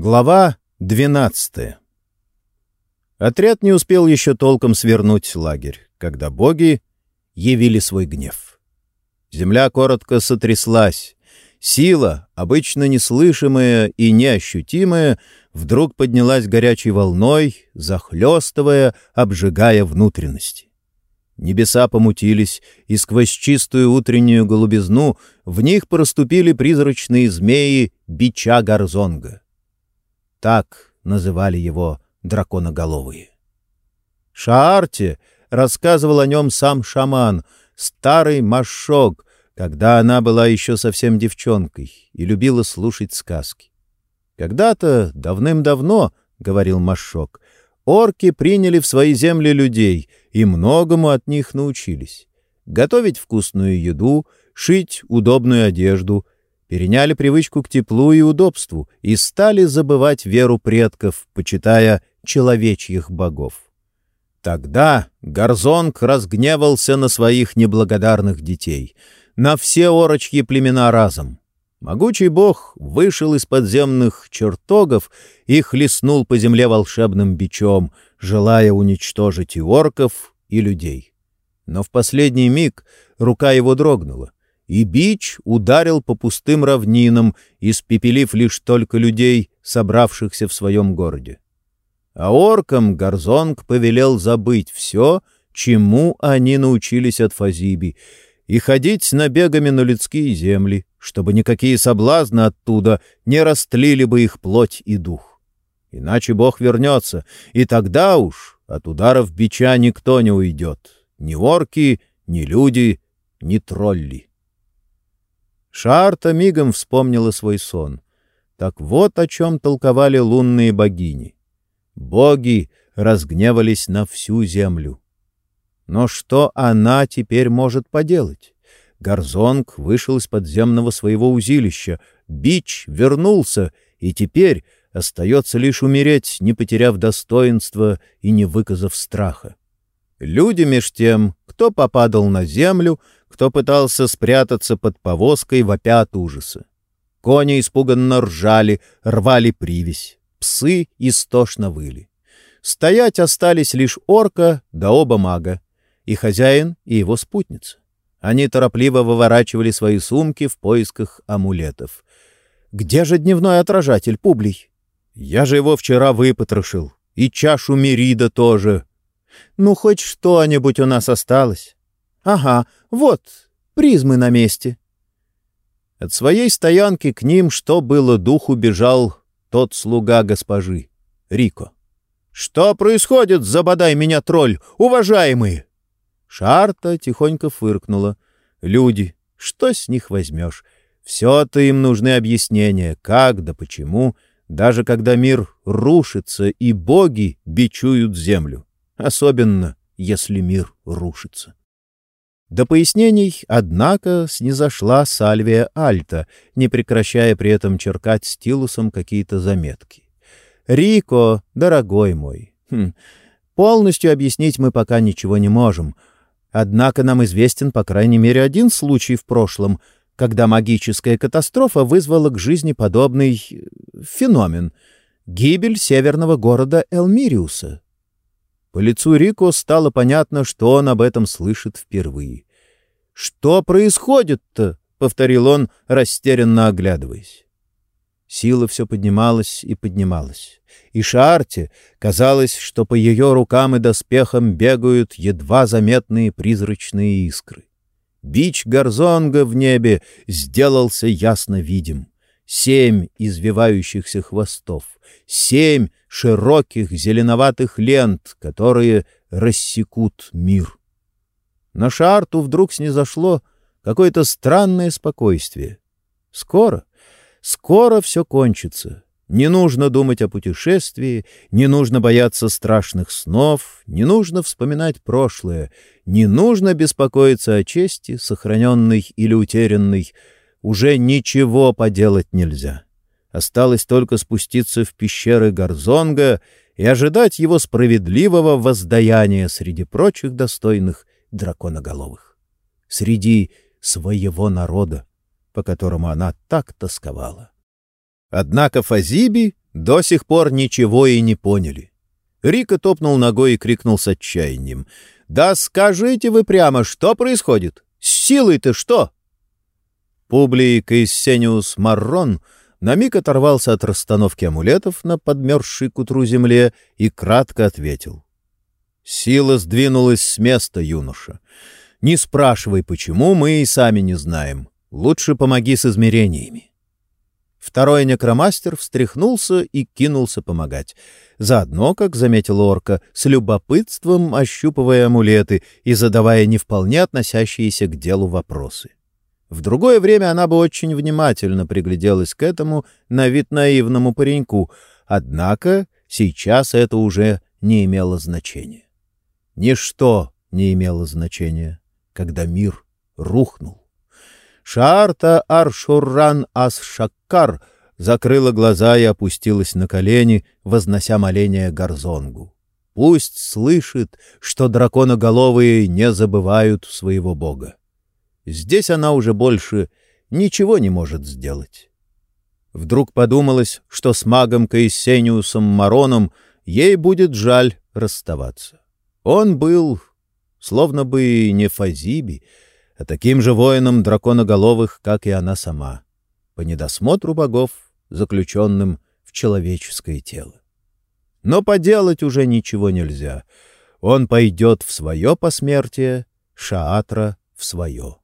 Глава 12 Отряд не успел еще толком свернуть лагерь, когда боги явили свой гнев. Земля коротко сотряслась. Сила, обычно неслышимая и неощутимая, вдруг поднялась горячей волной, захлестывая, обжигая внутренности. Небеса помутились, и сквозь чистую утреннюю голубизну в них проступили призрачные змеи бича Гарзонга. Так называли его драконоголовые. Шаарте рассказывал о нем сам шаман, старый Машок, когда она была еще совсем девчонкой и любила слушать сказки. Когда-то, давным-давно, — говорил Машок, — орки приняли в свои земли людей и многому от них научились. Готовить вкусную еду, шить удобную одежду — переняли привычку к теплу и удобству и стали забывать веру предков, почитая человечьих богов. Тогда Горзонг разгневался на своих неблагодарных детей, на все орочьи племена разом. Могучий бог вышел из подземных чертогов и хлестнул по земле волшебным бичом, желая уничтожить и орков, и людей. Но в последний миг рука его дрогнула и бич ударил по пустым равнинам, испепелив лишь только людей, собравшихся в своем городе. А оркам Горзонг повелел забыть все, чему они научились от Фазиби, и ходить с набегами на людские земли, чтобы никакие соблазны оттуда не растлили бы их плоть и дух. Иначе Бог вернется, и тогда уж от ударов бича никто не уйдет, ни орки, ни люди, ни тролли. Шарта мигом вспомнила свой сон. Так вот о чем толковали лунные богини. Боги разгневались на всю землю. Но что она теперь может поделать? Горзонг вышел из подземного своего узилища, бич вернулся, и теперь остается лишь умереть, не потеряв достоинства и не выказав страха. Люди, меж тем, кто попадал на землю, кто пытался спрятаться под повозкой, вопя от ужаса. Кони испуганно ржали, рвали привязь. Псы истошно выли. Стоять остались лишь орка да оба мага, и хозяин, и его спутница. Они торопливо выворачивали свои сумки в поисках амулетов. «Где же дневной отражатель, Публий?» «Я же его вчера выпотрошил. И чашу Мерида тоже. Ну, хоть что-нибудь у нас осталось. Ага, вот, призмы на месте. От своей стоянки к ним, что было духу, бежал тот слуга госпожи, Рико. «Что происходит, забодай меня, тролль, уважаемые?» Шарта тихонько фыркнула. «Люди, что с них возьмешь? Все-то им нужны объяснения, как да почему, даже когда мир рушится и боги бичуют землю особенно если мир рушится. До пояснений, однако, снизошла Сальвия Альта, не прекращая при этом черкать стилусом какие-то заметки. «Рико, дорогой мой, хм, полностью объяснить мы пока ничего не можем. Однако нам известен, по крайней мере, один случай в прошлом, когда магическая катастрофа вызвала к жизни подобный э, феномен — гибель северного города Элмириуса, по лицу Рико стало понятно, что он об этом слышит впервые. «Что происходит-то?» — повторил он, растерянно оглядываясь. Сила все поднималась и поднималась. И Шаарте казалось, что по ее рукам и доспехам бегают едва заметные призрачные искры. Бич Горзонга в небе сделался ясно видим семь извивающихся хвостов, семь широких зеленоватых лент, которые рассекут мир. На Шарту вдруг снизошло какое-то странное спокойствие. Скоро, скоро все кончится. Не нужно думать о путешествии, не нужно бояться страшных снов, не нужно вспоминать прошлое, не нужно беспокоиться о чести, сохраненной или утерянной, уже ничего поделать нельзя. Осталось только спуститься в пещеры Горзонга и ожидать его справедливого воздаяния среди прочих достойных драконоголовых. Среди своего народа, по которому она так тосковала. Однако Фазиби до сих пор ничего и не поняли. Рика топнул ногой и крикнул с отчаянием. «Да скажите вы прямо, что происходит? С силой-то что?» Публий Каиссениус Маррон на миг оторвался от расстановки амулетов на подмерзшей к утру земле и кратко ответил. «Сила сдвинулась с места, юноша. Не спрашивай, почему, мы и сами не знаем. Лучше помоги с измерениями». Второй некромастер встряхнулся и кинулся помогать. Заодно, как заметил орка, с любопытством ощупывая амулеты и задавая не вполне относящиеся к делу вопросы. В другое время она бы очень внимательно пригляделась к этому на вид наивному пареньку, однако сейчас это уже не имело значения. Ничто не имело значения, когда мир рухнул. Шаарта Аршурран Ас-Шаккар закрыла глаза и опустилась на колени, вознося моление Гарзонгу. Пусть слышит, что драконоголовые не забывают своего бога. Здесь она уже больше ничего не может сделать. Вдруг подумалось, что с магом Каисениусом Мароном ей будет жаль расставаться. Он был словно бы не Фазиби, а таким же воином драконоголовых, как и она сама, по недосмотру богов, заключенным в человеческое тело. Но поделать уже ничего нельзя. Он пойдет в свое посмертие, Шаатра — в свое.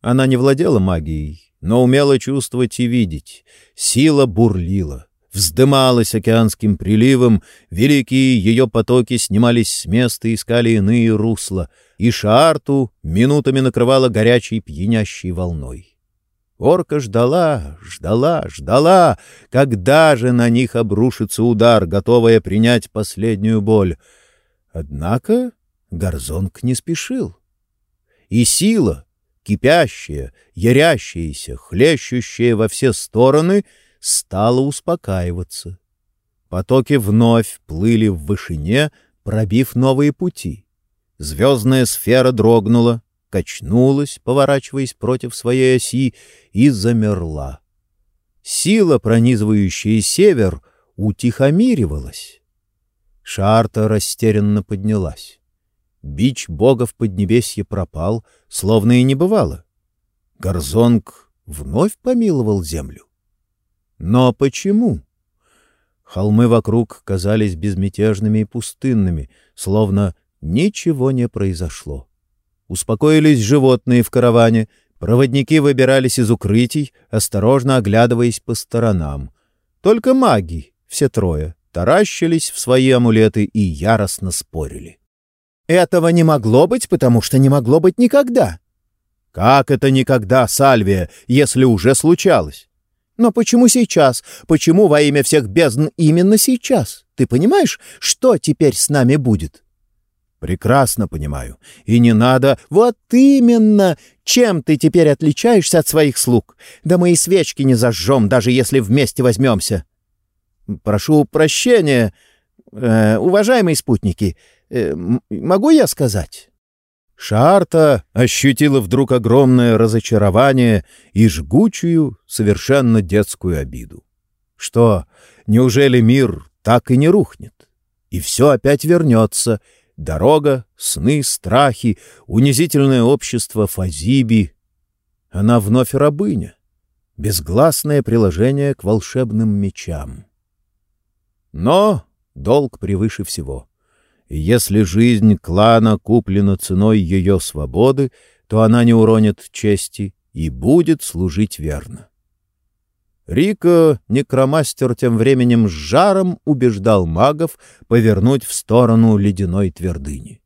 Она не владела магией, но умела чувствовать и видеть. Сила бурлила вздымалась океанским приливом, великие ее потоки снимались с места и искали иные русла, и Шаарту минутами накрывала горячей пьянящей волной. Орка ждала, ждала, ждала, когда же на них обрушится удар, готовая принять последнюю боль. Однако Горзонг не спешил. И сила, кипящая, ярящаяся, хлещущая во все стороны — стало успокаиваться. Потоки вновь плыли в вышине, пробив новые пути. Звездная сфера дрогнула, качнулась, поворачиваясь против своей оси, и замерла. Сила, пронизывающая север, утихомиривалась. Шарта растерянно поднялась. Бич бога в Поднебесье пропал, словно и не бывало. Горзонг вновь помиловал землю. Но почему? Холмы вокруг казались безмятежными и пустынными, словно ничего не произошло. Успокоились животные в караване, проводники выбирались из укрытий, осторожно оглядываясь по сторонам. Только маги, все трое, таращились в свои амулеты и яростно спорили. «Этого не могло быть, потому что не могло быть никогда». «Как это никогда, Сальвия, если уже случалось?» Но почему сейчас? Почему во имя всех бездн именно сейчас? Ты понимаешь, что теперь с нами будет? Прекрасно понимаю. И не надо... Вот именно! Чем ты теперь отличаешься от своих слуг? Да мы и свечки не зажжем, даже если вместе возьмемся. Прошу прощения, э, уважаемые спутники. Э, могу я сказать? Шарта ощутила вдруг огромное разочарование и жгучую, совершенно детскую обиду. Что, неужели мир так и не рухнет? И все опять вернется. Дорога, сны, страхи, унизительное общество Фазиби. Она вновь рабыня, безгласное приложение к волшебным мечам. Но долг превыше всего и если жизнь клана куплена ценой ее свободы, то она не уронит чести и будет служить верно. Рико, некромастер, тем временем с жаром убеждал магов повернуть в сторону ледяной твердыни.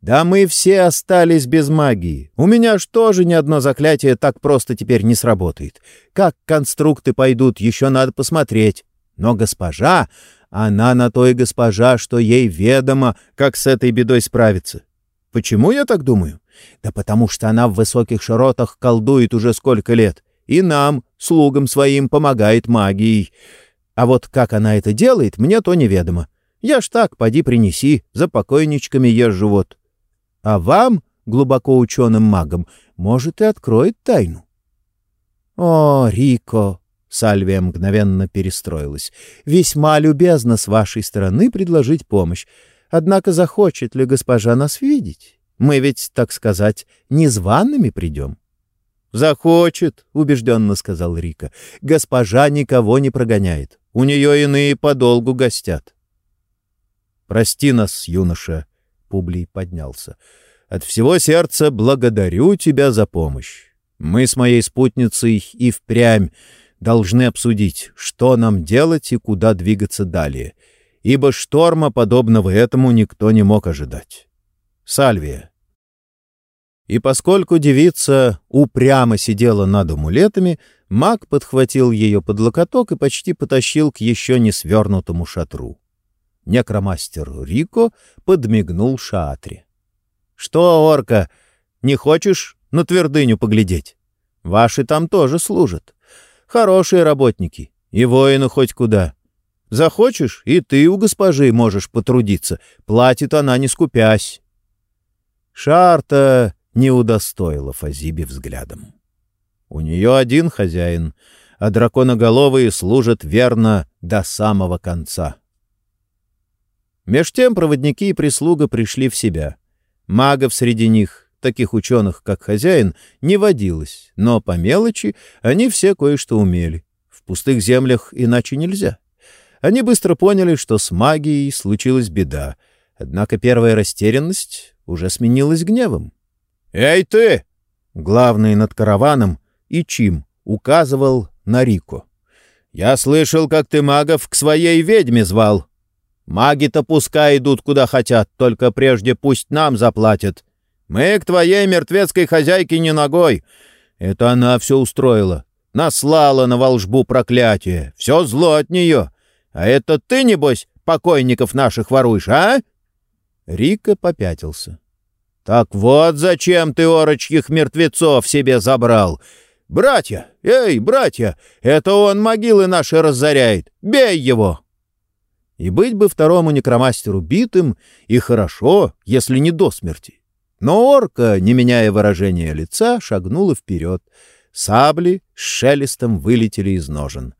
«Да мы все остались без магии. У меня ж тоже ни одно заклятие так просто теперь не сработает. Как конструкты пойдут, еще надо посмотреть. Но госпожа она на той госпожа, что ей ведомо, как с этой бедой справиться. Почему я так думаю? Да потому что она в высоких широтах колдует уже сколько лет, и нам, слугам своим, помогает магией. А вот как она это делает, мне то неведомо. Я ж так, поди принеси, за покойничками езжу вот. А вам, глубоко ученым магам, может, и откроет тайну. О, Рико, Сальвия мгновенно перестроилась. «Весьма любезно с вашей стороны предложить помощь. Однако захочет ли госпожа нас видеть? Мы ведь, так сказать, незваными придем». «Захочет», — убежденно сказал Рика. «Госпожа никого не прогоняет. У нее иные подолгу гостят». «Прости нас, юноша», — Публий поднялся. «От всего сердца благодарю тебя за помощь. Мы с моей спутницей и впрямь должны обсудить, что нам делать и куда двигаться далее, ибо шторма, подобного этому, никто не мог ожидать. Сальвия. И поскольку девица упрямо сидела над амулетами, маг подхватил ее под локоток и почти потащил к еще не свернутому шатру. Некромастер Рико подмигнул Шаатре. — Что, орка, не хочешь на твердыню поглядеть? Ваши там тоже служат. Хорошие работники, и воины хоть куда. Захочешь, и ты у госпожи можешь потрудиться. Платит она, не скупясь. Шарта не удостоила Фазиби взглядом. У нее один хозяин, а драконоголовые служат верно до самого конца. Меж тем проводники и прислуга пришли в себя. Магов среди них таких ученых, как хозяин, не водилось, но по мелочи они все кое-что умели. В пустых землях иначе нельзя. Они быстро поняли, что с магией случилась беда, однако первая растерянность уже сменилась гневом. «Эй ты!» Главный над караваном, Ичим, указывал на Рико. «Я слышал, как ты магов к своей ведьме звал. Маги-то пускай идут куда хотят, только прежде пусть нам заплатят. Мы к твоей мертвецкой хозяйке не ногой. Это она все устроила. Наслала на волжбу проклятие. Все зло от нее. А это ты, небось, покойников наших воруешь, а?» Рика попятился. «Так вот зачем ты орочьих мертвецов себе забрал. Братья, эй, братья, это он могилы наши разоряет. Бей его!» И быть бы второму некромастеру битым, и хорошо, если не до смерти. Но орка, не меняя выражения лица, шагнула вперед. Сабли с шелестом вылетели из ножен.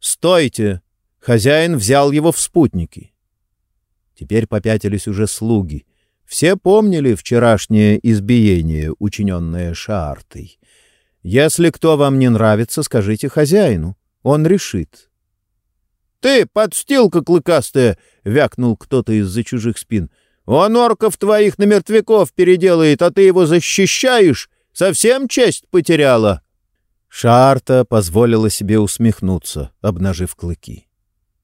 «Стойте!» Хозяин взял его в спутники. Теперь попятились уже слуги. Все помнили вчерашнее избиение, учиненное Шаартой. «Если кто вам не нравится, скажите хозяину. Он решит». «Ты, подстилка клыкастая!» — вякнул кто-то из-за чужих спин — он орков твоих на мертвяков переделает, а ты его защищаешь? Совсем честь потеряла?» Шарта позволила себе усмехнуться, обнажив клыки.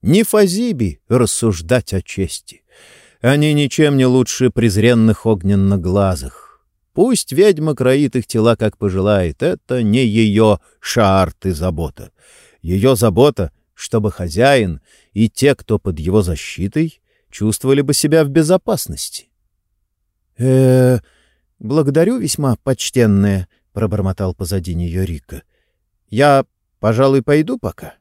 «Не Фазиби рассуждать о чести. Они ничем не лучше презренных огненно-глазых. Пусть ведьма кроит их тела, как пожелает. Это не ее шарты забота. Ее забота, чтобы хозяин и те, кто под его защитой, чувствовали бы себя в безопасности. э, -э благодарю весьма, почтенная, — пробормотал позади нее Рика. — Я, пожалуй, пойду пока.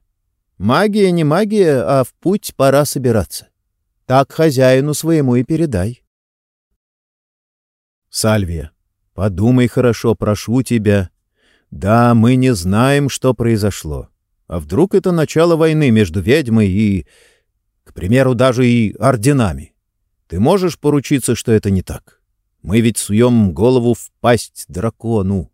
Магия не магия, а в путь пора собираться. Так хозяину своему и передай. Сальвия, подумай хорошо, прошу тебя. Да, мы не знаем, что произошло. А вдруг это начало войны между ведьмой и к примеру, даже и орденами. Ты можешь поручиться, что это не так? Мы ведь суем голову в пасть дракону.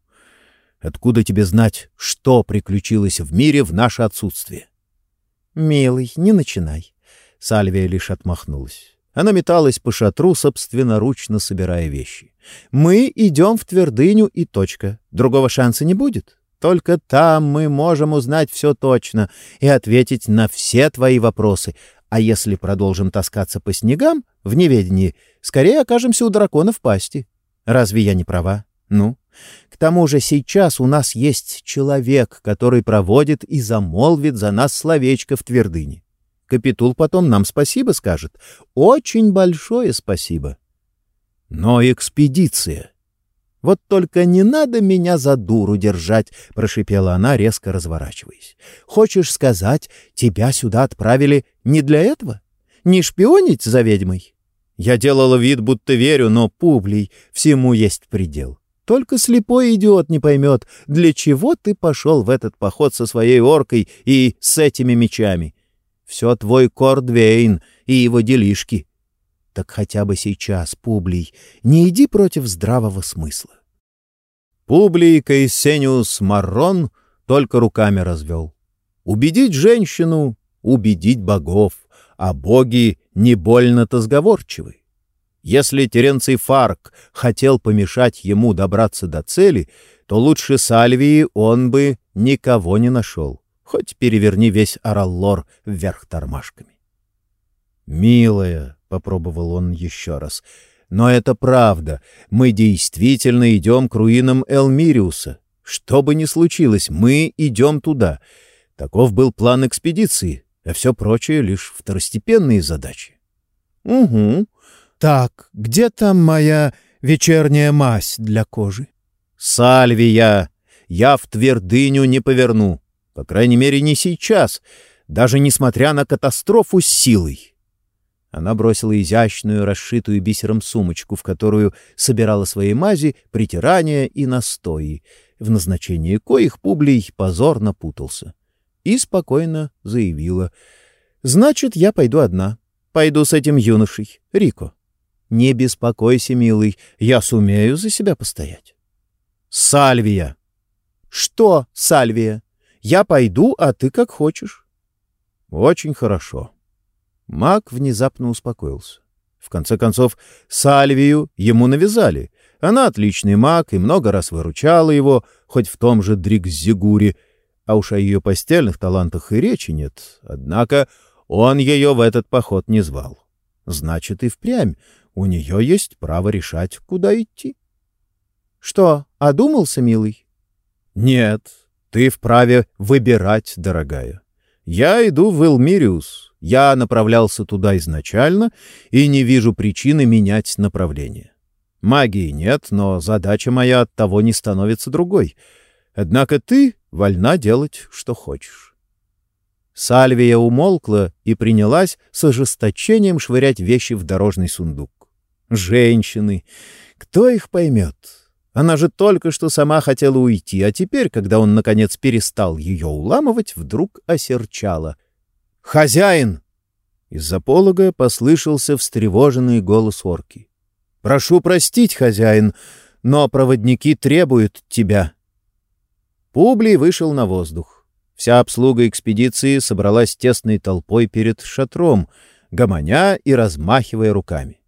Откуда тебе знать, что приключилось в мире в наше отсутствие? — Милый, не начинай. Сальвия лишь отмахнулась. Она металась по шатру, собственноручно собирая вещи. «Мы идем в твердыню и точка. Другого шанса не будет. Только там мы можем узнать все точно и ответить на все твои вопросы, а если продолжим таскаться по снегам, в неведении, скорее окажемся у дракона в пасти. Разве я не права? Ну? К тому же сейчас у нас есть человек, который проводит и замолвит за нас словечко в твердыне. Капитул потом нам спасибо скажет. Очень большое спасибо. Но экспедиция «Вот только не надо меня за дуру держать», — прошипела она, резко разворачиваясь. «Хочешь сказать, тебя сюда отправили не для этого? Не шпионить за ведьмой?» Я делала вид, будто верю, но, Публий, всему есть предел. Только слепой идиот не поймет, для чего ты пошел в этот поход со своей оркой и с этими мечами. Все твой Кордвейн и его делишки. Так хотя бы сейчас, Публий, не иди против здравого смысла. Публий Кайсениус Маррон только руками развел. Убедить женщину — убедить богов, а боги не больно-то сговорчивы. Если Теренций Фарк хотел помешать ему добраться до цели, то лучше Сальвии он бы никого не нашел, хоть переверни весь Араллор вверх тормашками. «Милая», — попробовал он еще раз, — «но это правда, мы действительно идем к руинам Элмириуса. Что бы ни случилось, мы идем туда. Таков был план экспедиции, а все прочее — лишь второстепенные задачи». «Угу», так, где там моя вечерняя мазь для кожи? Сальвия! Я в твердыню не поверну. По крайней мере, не сейчас, даже несмотря на катастрофу с силой. Она бросила изящную, расшитую бисером сумочку, в которую собирала свои мази, притирания и настои, в назначении коих Публий позорно путался. И спокойно заявила. «Значит, я пойду одна. Пойду с этим юношей, Рико». Не беспокойся, милый, я сумею за себя постоять. Сальвия. Что, Сальвия? Я пойду, а ты как хочешь. Очень хорошо. Маг внезапно успокоился. В конце концов, Сальвию ему навязали. Она отличный маг и много раз выручала его, хоть в том же Дрикзигуре, а уж о ее постельных талантах и речи нет. Однако он ее в этот поход не звал. Значит, и впрямь у нее есть право решать, куда идти. — Что, одумался, милый? — Нет, ты вправе выбирать, дорогая. Я иду в Элмириус. Я направлялся туда изначально и не вижу причины менять направление. Магии нет, но задача моя от того не становится другой. Однако ты вольна делать, что хочешь. Сальвия умолкла и принялась с ожесточением швырять вещи в дорожный сундук. Женщины. Кто их поймет? Она же только что сама хотела уйти, а теперь, когда он, наконец, перестал ее уламывать, вдруг осерчала. «Хозяин!» Из-за полога послышался встревоженный голос орки. «Прошу простить, хозяин, но проводники требуют тебя». Публий вышел на воздух. Вся обслуга экспедиции собралась тесной толпой перед шатром, гомоня и размахивая руками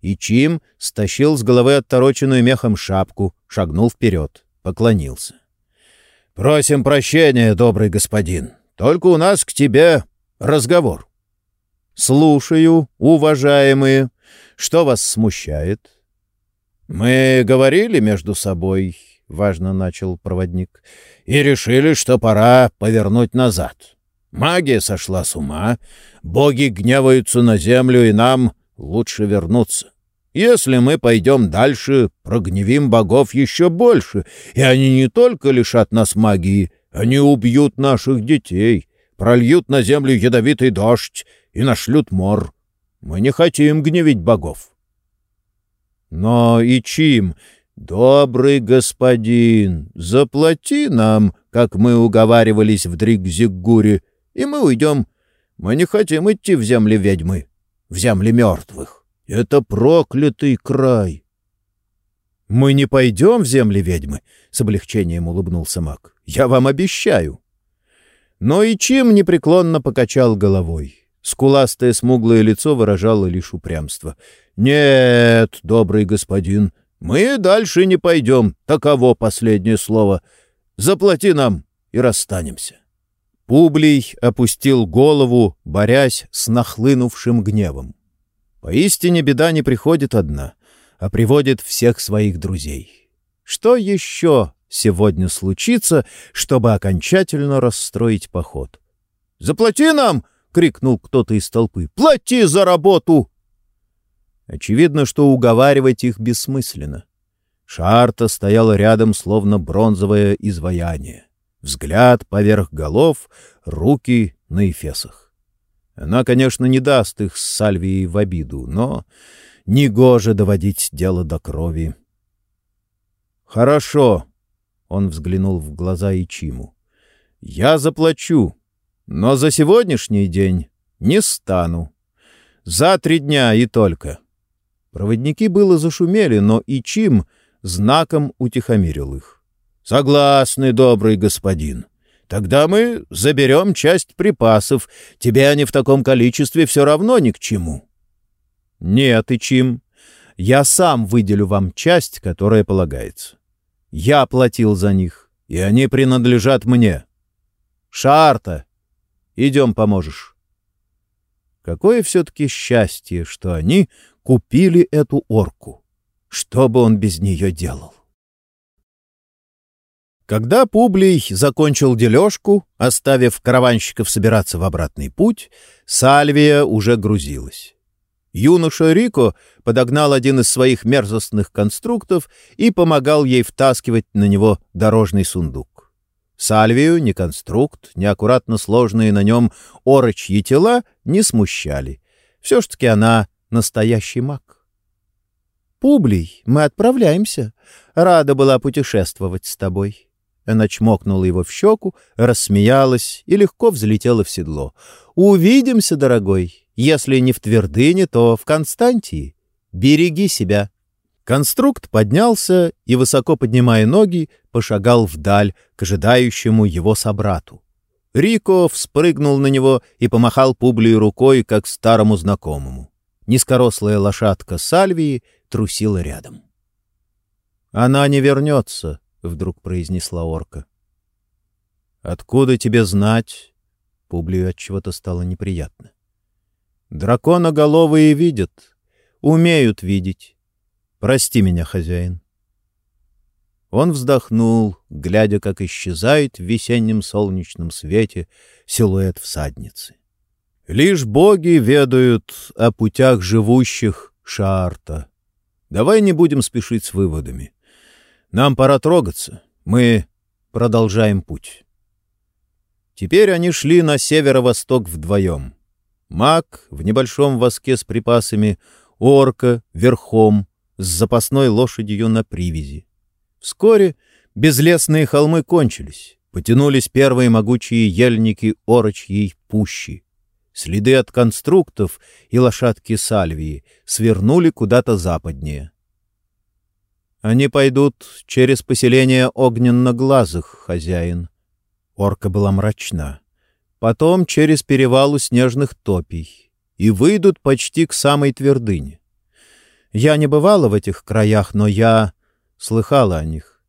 и Чим стащил с головы оттороченную мехом шапку, шагнул вперед, поклонился. — Просим прощения, добрый господин. Только у нас к тебе разговор. — Слушаю, уважаемые. Что вас смущает? — Мы говорили между собой, — важно начал проводник, — и решили, что пора повернуть назад. Магия сошла с ума, боги гневаются на землю, и нам лучше вернуться. Если мы пойдем дальше, прогневим богов еще больше, и они не только лишат нас магии, они убьют наших детей, прольют на землю ядовитый дождь и нашлют мор. Мы не хотим гневить богов. Но и чим, добрый господин, заплати нам, как мы уговаривались в Дригзигуре, и мы уйдем. Мы не хотим идти в земли ведьмы, в земли мертвых. Это проклятый край. — Мы не пойдем в земли ведьмы, — с облегчением улыбнулся маг. — Я вам обещаю. Но и чем непреклонно покачал головой. Скуластое смуглое лицо выражало лишь упрямство. — Нет, добрый господин, мы дальше не пойдем. Таково последнее слово. Заплати нам и расстанемся. Публий опустил голову, борясь с нахлынувшим гневом. Поистине беда не приходит одна, а приводит всех своих друзей. Что еще сегодня случится, чтобы окончательно расстроить поход? «Заплати нам!» — крикнул кто-то из толпы. «Плати за работу!» Очевидно, что уговаривать их бессмысленно. Шарта стояла рядом, словно бронзовое изваяние. Взгляд поверх голов, руки на эфесах. Она, конечно, не даст их с Сальвией в обиду, но негоже доводить дело до крови. Хорошо. Он взглянул в глаза Ичиму. Я заплачу, но за сегодняшний день не стану. За три дня и только. Проводники было зашумели, но Ичим знаком утихомирил их. Согласны, добрый господин. Тогда мы заберем часть припасов. Тебе они в таком количестве все равно ни к чему. Нет, Ичим, я сам выделю вам часть, которая полагается. Я платил за них, и они принадлежат мне. Шарта, идем поможешь. Какое все-таки счастье, что они купили эту орку. Что бы он без нее делал? Когда Публий закончил дележку, оставив караванщиков собираться в обратный путь, Сальвия уже грузилась. Юноша Рико подогнал один из своих мерзостных конструктов и помогал ей втаскивать на него дорожный сундук. Сальвию ни конструкт, ни аккуратно сложные на нем орочьи тела не смущали. Все ж таки она настоящий маг. «Публий, мы отправляемся. Рада была путешествовать с тобой». Она чмокнула его в щеку, рассмеялась и легко взлетела в седло. «Увидимся, дорогой. Если не в Твердыне, то в Константии. Береги себя». Конструкт поднялся и, высоко поднимая ноги, пошагал вдаль к ожидающему его собрату. Рико вспрыгнул на него и помахал Публию рукой, как старому знакомому. Низкорослая лошадка Сальвии трусила рядом. «Она не вернется», вдруг произнесла орка. Откуда тебе знать? Публию от чего-то стало неприятно. Драконоголовые видят, умеют видеть. Прости меня, хозяин. Он вздохнул, глядя, как исчезает в весеннем солнечном свете силуэт всадницы. Лишь боги ведают о путях живущих Шаарта. Давай не будем спешить с выводами. Нам пора трогаться. Мы продолжаем путь. Теперь они шли на северо-восток вдвоем. Маг в небольшом воске с припасами, орка верхом, с запасной лошадью на привязи. Вскоре безлесные холмы кончились, потянулись первые могучие ельники орочьей пущи. Следы от конструктов и лошадки Сальвии свернули куда-то западнее. Они пойдут через поселение огненно-глазых, хозяин. Орка была мрачна. Потом через перевал у снежных топий. И выйдут почти к самой твердыне. Я не бывала в этих краях, но я слыхала о них.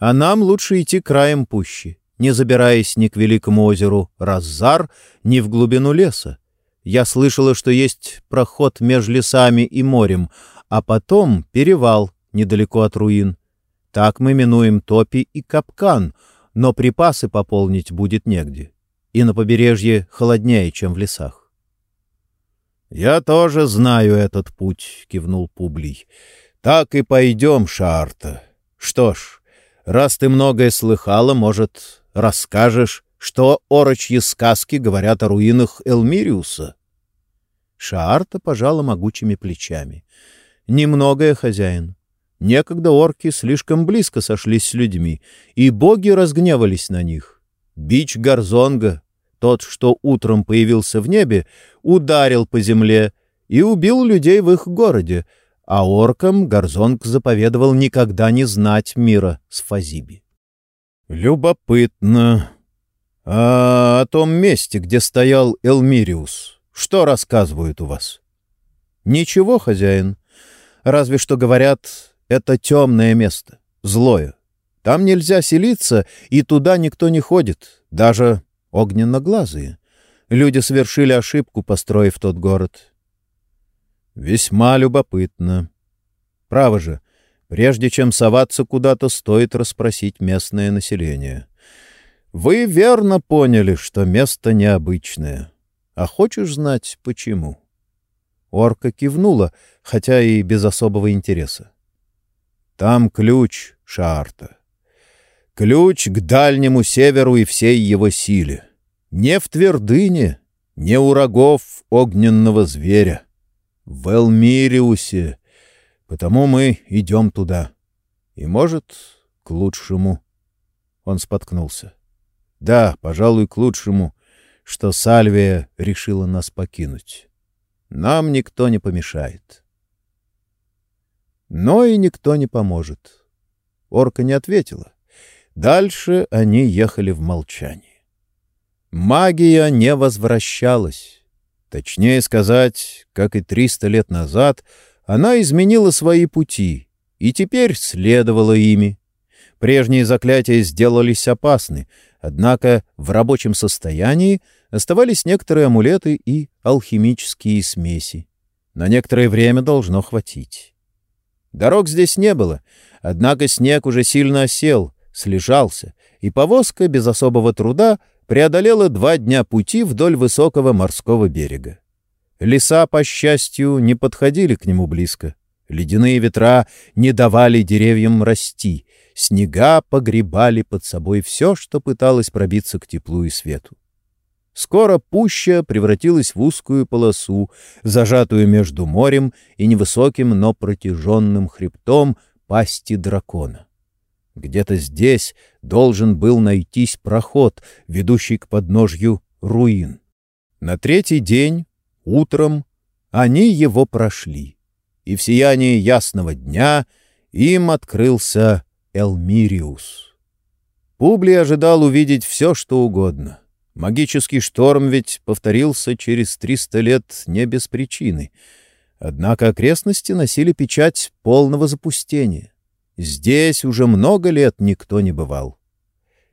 А нам лучше идти краем пущи, не забираясь ни к великому озеру Раззар, ни в глубину леса. Я слышала, что есть проход между лесами и морем, а потом перевал — недалеко от руин. Так мы минуем топи и капкан, но припасы пополнить будет негде. И на побережье холоднее, чем в лесах. — Я тоже знаю этот путь, — кивнул Публий. — Так и пойдем, Шарта. Что ж, раз ты многое слыхала, может, расскажешь, что орочьи сказки говорят о руинах Элмириуса? Шаарта пожала могучими плечами. — Немногое, хозяин. Некогда орки слишком близко сошлись с людьми, и боги разгневались на них. Бич Гарзонга, тот, что утром появился в небе, ударил по земле и убил людей в их городе, а оркам Гарзонг заповедовал никогда не знать мира с Фазиби. «Любопытно. А о том месте, где стоял Элмириус, что рассказывают у вас?» «Ничего, хозяин. Разве что говорят, это темное место, злое. Там нельзя селиться, и туда никто не ходит, даже огненноглазые. Люди совершили ошибку, построив тот город. Весьма любопытно. Право же, прежде чем соваться куда-то, стоит расспросить местное население. Вы верно поняли, что место необычное. А хочешь знать, почему? Орка кивнула, хотя и без особого интереса. Там ключ Шаарта. Ключ к дальнему северу и всей его силе. Не в твердыне, не у рогов огненного зверя. В Элмириусе. Потому мы идем туда. И, может, к лучшему. Он споткнулся. Да, пожалуй, к лучшему, что Сальвия решила нас покинуть. Нам никто не помешает. Но и никто не поможет. Орка не ответила. Дальше они ехали в молчании. Магия не возвращалась. Точнее сказать, как и триста лет назад, она изменила свои пути и теперь следовала ими. Прежние заклятия сделались опасны, однако в рабочем состоянии оставались некоторые амулеты и алхимические смеси. На некоторое время должно хватить. Дорог здесь не было, однако снег уже сильно осел, слежался, и повозка без особого труда преодолела два дня пути вдоль высокого морского берега. Леса, по счастью, не подходили к нему близко. Ледяные ветра не давали деревьям расти, снега погребали под собой все, что пыталось пробиться к теплу и свету. Скоро пуща превратилась в узкую полосу, зажатую между морем и невысоким, но протяженным хребтом пасти дракона. Где-то здесь должен был найтись проход, ведущий к подножью руин. На третий день, утром, они его прошли, и в сиянии ясного дня им открылся Элмириус. Публий ожидал увидеть все, что угодно. Магический шторм ведь повторился через триста лет не без причины. Однако окрестности носили печать полного запустения. Здесь уже много лет никто не бывал.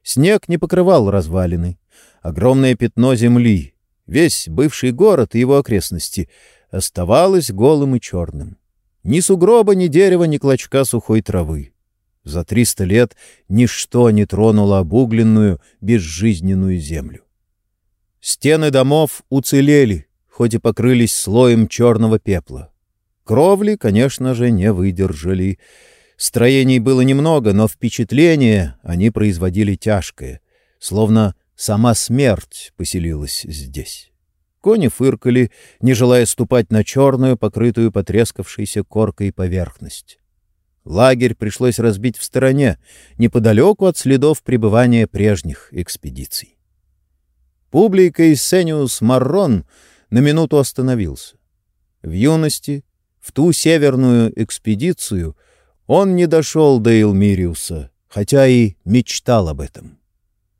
Снег не покрывал развалины. Огромное пятно земли, весь бывший город и его окрестности, оставалось голым и черным. Ни сугроба, ни дерева, ни клочка сухой травы. За триста лет ничто не тронуло обугленную, безжизненную землю. Стены домов уцелели, хоть и покрылись слоем черного пепла. Кровли, конечно же, не выдержали. Строений было немного, но впечатление они производили тяжкое, словно сама смерть поселилась здесь. Кони фыркали, не желая ступать на черную, покрытую потрескавшейся коркой поверхность. Лагерь пришлось разбить в стороне, неподалеку от следов пребывания прежних экспедиций. Публий Кайсениус Маррон на минуту остановился. В юности, в ту северную экспедицию, он не дошел до Элмириуса, хотя и мечтал об этом.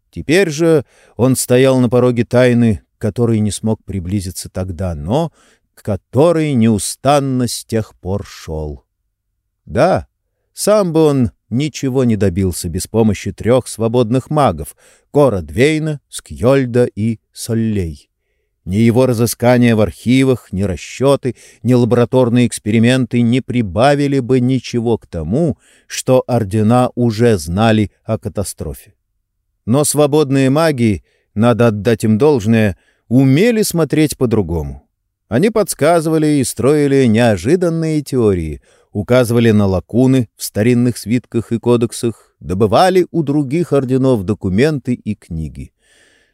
Теперь же он стоял на пороге тайны, к которой не смог приблизиться тогда, но к которой неустанно с тех пор шел. Да, сам бы он ничего не добился без помощи трех свободных магов — Кора Двейна, Скьольда и Соллей. Ни его разыскания в архивах, ни расчеты, ни лабораторные эксперименты не прибавили бы ничего к тому, что ордена уже знали о катастрофе. Но свободные маги, надо отдать им должное, умели смотреть по-другому. Они подсказывали и строили неожиданные теории — указывали на лакуны в старинных свитках и кодексах, добывали у других орденов документы и книги.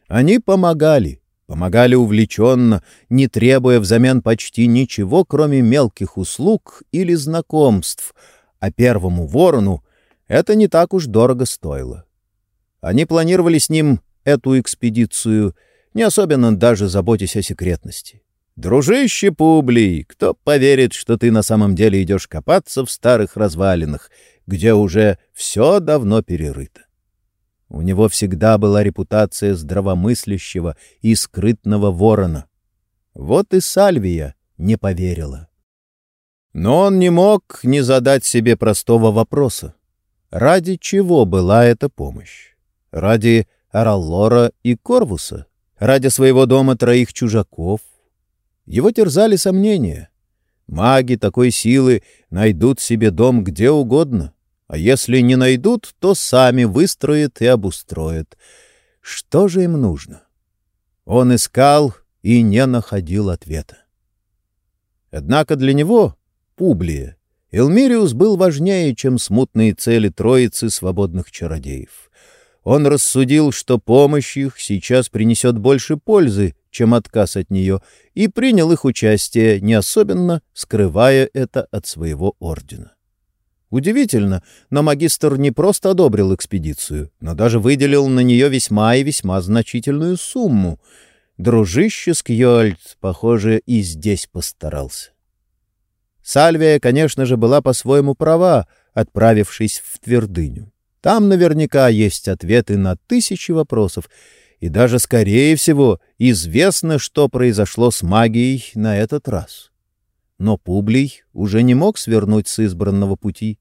Они помогали, помогали увлеченно, не требуя взамен почти ничего, кроме мелких услуг или знакомств, а первому ворону это не так уж дорого стоило. Они планировали с ним эту экспедицию, не особенно даже заботясь о секретности. «Дружище Публий, кто поверит, что ты на самом деле идешь копаться в старых развалинах, где уже все давно перерыто?» У него всегда была репутация здравомыслящего и скрытного ворона. Вот и Сальвия не поверила. Но он не мог не задать себе простого вопроса. Ради чего была эта помощь? Ради Араллора и Корвуса? Ради своего дома троих чужаков? Его терзали сомнения. Маги такой силы найдут себе дом где угодно, а если не найдут, то сами выстроят и обустроят. Что же им нужно? Он искал и не находил ответа. Однако для него, Публия, Элмириус был важнее, чем смутные цели троицы свободных чародеев. Он рассудил, что помощь их сейчас принесет больше пользы, чем отказ от нее, и принял их участие, не особенно скрывая это от своего ордена. Удивительно, но магистр не просто одобрил экспедицию, но даже выделил на нее весьма и весьма значительную сумму. Дружище Скьольд, похоже, и здесь постарался. Сальвия, конечно же, была по-своему права, отправившись в твердыню. Там наверняка есть ответы на тысячи вопросов, и даже, скорее всего, известно, что произошло с магией на этот раз. Но Публий уже не мог свернуть с избранного пути.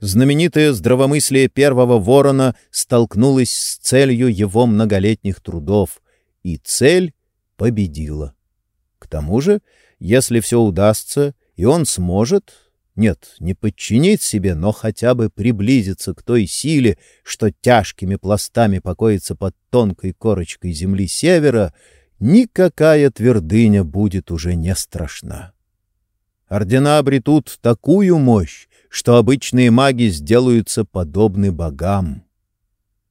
Знаменитое здравомыслие первого ворона столкнулось с целью его многолетних трудов, и цель победила. К тому же, если все удастся, и он сможет, нет, не подчинить себе, но хотя бы приблизиться к той силе, что тяжкими пластами покоится под тонкой корочкой земли севера, никакая твердыня будет уже не страшна. Ордена обретут такую мощь, что обычные маги сделаются подобны богам.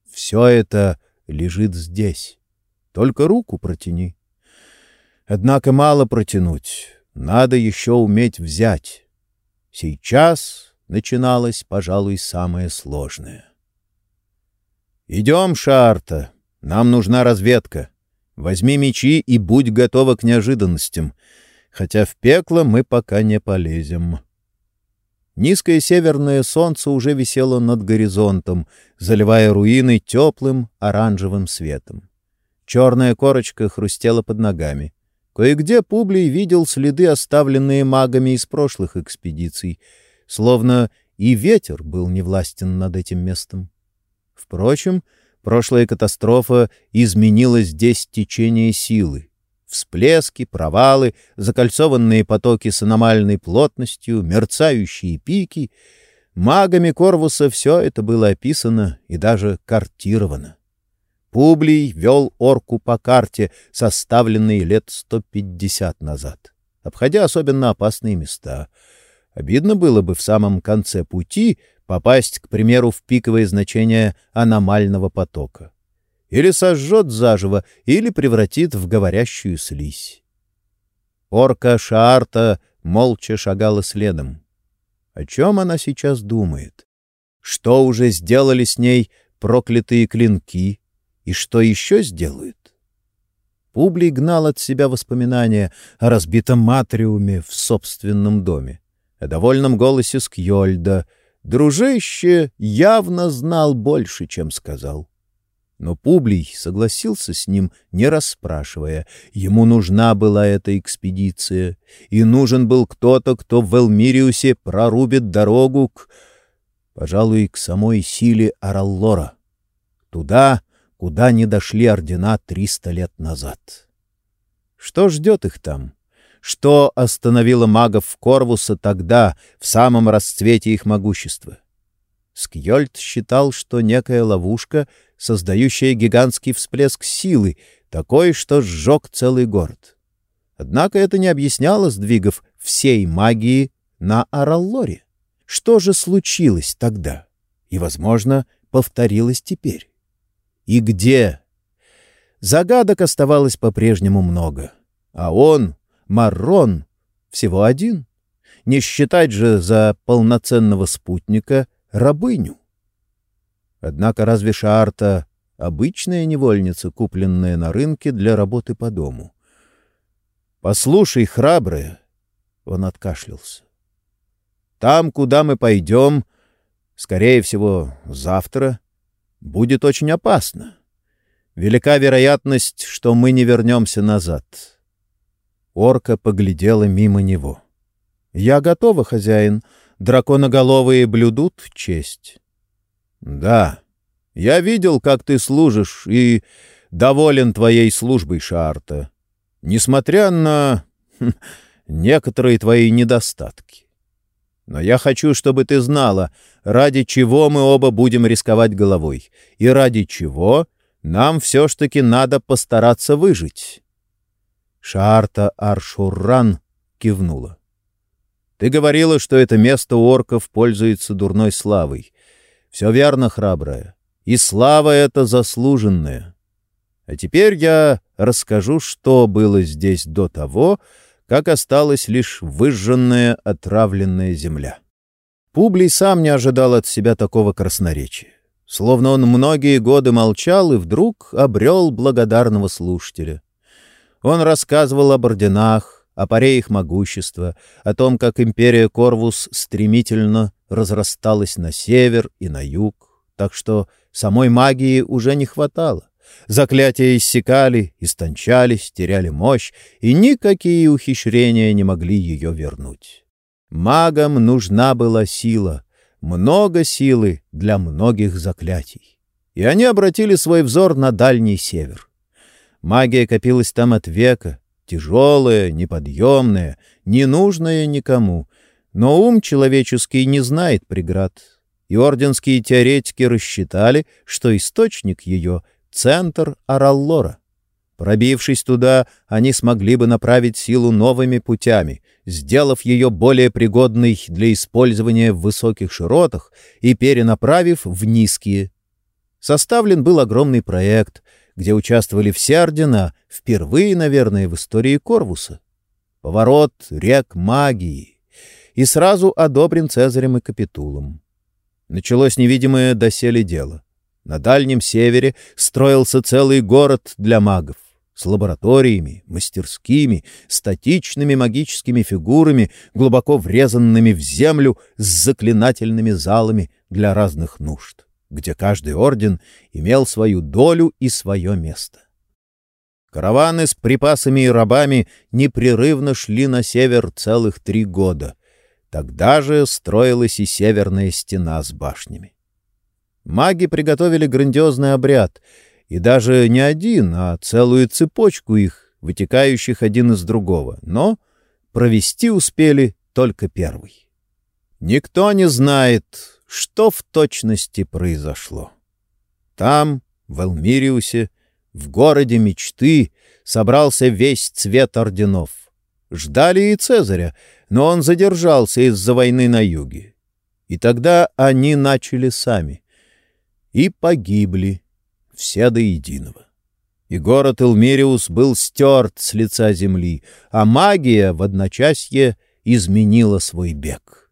Все это лежит здесь. Только руку протяни. Однако мало протянуть, надо еще уметь взять. Сейчас начиналось, пожалуй, самое сложное. «Идем, Шарта, нам нужна разведка. Возьми мечи и будь готова к неожиданностям, хотя в пекло мы пока не полезем». Низкое северное солнце уже висело над горизонтом, заливая руины теплым оранжевым светом. Черная корочка хрустела под ногами. Кое-где Публий видел следы, оставленные магами из прошлых экспедиций, словно и ветер был невластен над этим местом. Впрочем, прошлая катастрофа изменила здесь течение силы. Всплески, провалы, закольцованные потоки с аномальной плотностью, мерцающие пики. Магами Корвуса все это было описано и даже картировано. Публий вел орку по карте, составленной лет 150 назад, обходя особенно опасные места. Обидно было бы в самом конце пути попасть, к примеру, в пиковое значение аномального потока. Или сожжет заживо, или превратит в говорящую слизь. Орка Шаарта молча шагала следом. О чем она сейчас думает? Что уже сделали с ней проклятые клинки, и что еще сделают? Публий гнал от себя воспоминания о разбитом матриуме в собственном доме, о довольном голосе Скьольда. Дружище явно знал больше, чем сказал. Но Публий согласился с ним, не расспрашивая. Ему нужна была эта экспедиция, и нужен был кто-то, кто в Элмириусе прорубит дорогу к, пожалуй, к самой силе Араллора. Туда, куда не дошли ордена триста лет назад. Что ждет их там? Что остановило магов Корвуса тогда, в самом расцвете их могущества? Скьольд считал, что некая ловушка, создающая гигантский всплеск силы, такой, что сжег целый город. Однако это не объясняло сдвигов всей магии на Араллоре. Что же случилось тогда? И, возможно, повторилось теперь и где. Загадок оставалось по-прежнему много. А он, Маррон, всего один. Не считать же за полноценного спутника рабыню. Однако разве Шаарта — обычная невольница, купленная на рынке для работы по дому? «Послушай, храбрая!» — он откашлялся. «Там, куда мы пойдем, скорее всего, завтра, будет очень опасно. Велика вероятность, что мы не вернемся назад. Орка поглядела мимо него. «Я готова, хозяин. Драконоголовые блюдут честь». «Да. Я видел, как ты служишь, и доволен твоей службой, Шарта, несмотря на хм, некоторые твои недостатки. Но я хочу, чтобы ты знала, ради чего мы оба будем рисковать головой, и ради чего нам все ж таки надо постараться выжить. Шарта Аршурран кивнула. Ты говорила, что это место орков пользуется дурной славой. Все верно, храбрая. И слава эта заслуженная. А теперь я расскажу, что было здесь до того, как осталась лишь выжженная отравленная земля. Публий сам не ожидал от себя такого красноречия. Словно он многие годы молчал и вдруг обрел благодарного слушателя. Он рассказывал об орденах, о паре их могущества, о том, как империя Корвус стремительно разрасталась на север и на юг, так что самой магии уже не хватало. Заклятия иссякали, истончались, теряли мощь, и никакие ухищрения не могли ее вернуть. Магам нужна была сила, много силы для многих заклятий. И они обратили свой взор на дальний север. Магия копилась там от века, тяжелая, неподъемная, ненужная никому, но ум человеческий не знает преград, и орденские теоретики рассчитали, что источник ее — центр Араллора. Пробившись туда, они смогли бы направить силу новыми путями, сделав ее более пригодной для использования в высоких широтах и перенаправив в низкие. Составлен был огромный проект, где участвовали все ордена, впервые, наверное, в истории Корвуса. Поворот рек магии. И сразу одобрен Цезарем и Капитулом. Началось невидимое доселе дело. На Дальнем Севере строился целый город для магов с лабораториями, мастерскими, статичными магическими фигурами, глубоко врезанными в землю с заклинательными залами для разных нужд, где каждый орден имел свою долю и свое место. Караваны с припасами и рабами непрерывно шли на север целых три года — Тогда же строилась и северная стена с башнями. Маги приготовили грандиозный обряд, и даже не один, а целую цепочку их, вытекающих один из другого, но провести успели только первый. Никто не знает, что в точности произошло. Там, в Элмириусе, в городе мечты, собрался весь цвет орденов. Ждали и Цезаря, но он задержался из-за войны на юге. И тогда они начали сами. И погибли все до единого. И город Элмериус был стерт с лица земли, а магия в одночасье изменила свой бег.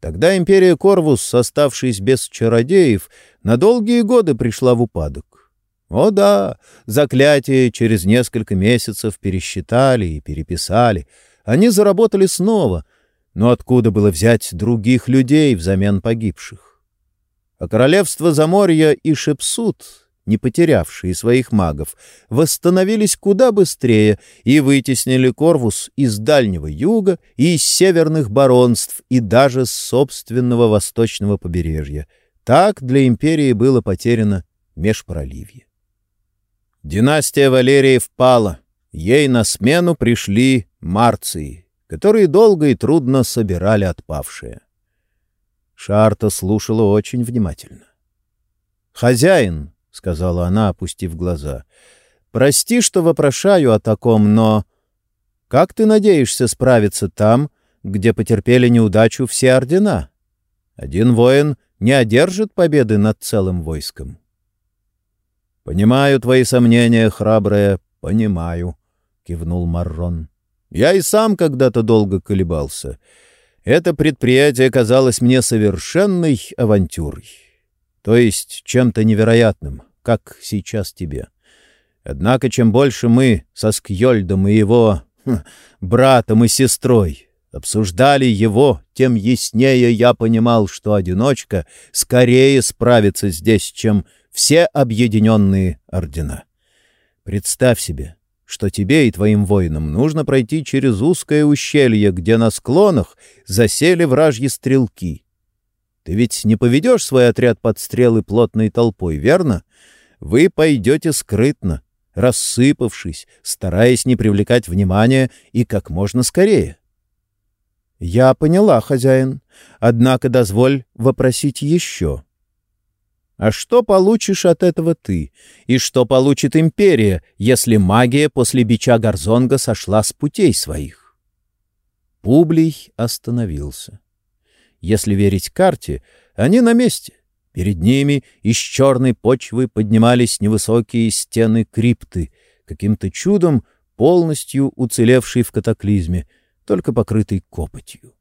Тогда империя Корвус, оставшись без чародеев, на долгие годы пришла в упадок. О да, заклятие через несколько месяцев пересчитали и переписали — они заработали снова, но откуда было взять других людей взамен погибших? А королевство Заморья и Шепсут, не потерявшие своих магов, восстановились куда быстрее и вытеснили Корвус из Дальнего Юга и из северных баронств и даже с собственного восточного побережья. Так для империи было потеряно межпроливье. Династия Валерии впала. Ей на смену пришли Марции, которые долго и трудно собирали отпавшие. Шарта слушала очень внимательно. «Хозяин», — сказала она, опустив глаза, — «прости, что вопрошаю о таком, но как ты надеешься справиться там, где потерпели неудачу все ордена? Один воин не одержит победы над целым войском». «Понимаю твои сомнения, храбрая, понимаю», — кивнул Маррон. Я и сам когда-то долго колебался. Это предприятие казалось мне совершенной авантюрой. То есть чем-то невероятным, как сейчас тебе. Однако чем больше мы со Скьольдом и его хм, братом и сестрой обсуждали его, тем яснее я понимал, что одиночка скорее справится здесь, чем все объединенные ордена. Представь себе, что тебе и твоим воинам нужно пройти через узкое ущелье, где на склонах засели вражьи стрелки. Ты ведь не поведешь свой отряд под стрелы плотной толпой, верно? Вы пойдете скрытно, рассыпавшись, стараясь не привлекать внимания и как можно скорее. — Я поняла, хозяин, однако дозволь вопросить еще. — а что получишь от этого ты? И что получит империя, если магия после бича Горзонга сошла с путей своих? Публий остановился. Если верить карте, они на месте. Перед ними из черной почвы поднимались невысокие стены крипты, каким-то чудом полностью уцелевшие в катаклизме, только покрытой копотью.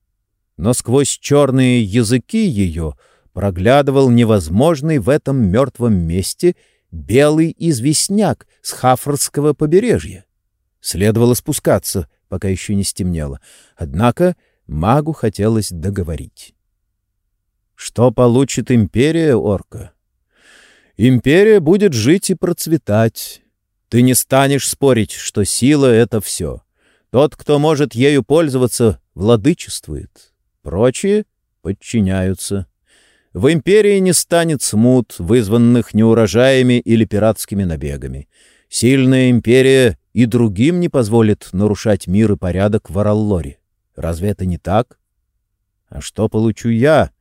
но сквозь черные языки ее проглядывал невозможный в этом мертвом месте белый известняк с Хафорского побережья. Следовало спускаться, пока еще не стемнело. Однако магу хотелось договорить. Что получит империя, орка? Империя будет жить и процветать. Ты не станешь спорить, что сила — это все. Тот, кто может ею пользоваться, владычествует. Прочие подчиняются. В империи не станет смут, вызванных неурожаями или пиратскими набегами. Сильная империя и другим не позволит нарушать мир и порядок в Араллоре. Разве это не так? А что получу я?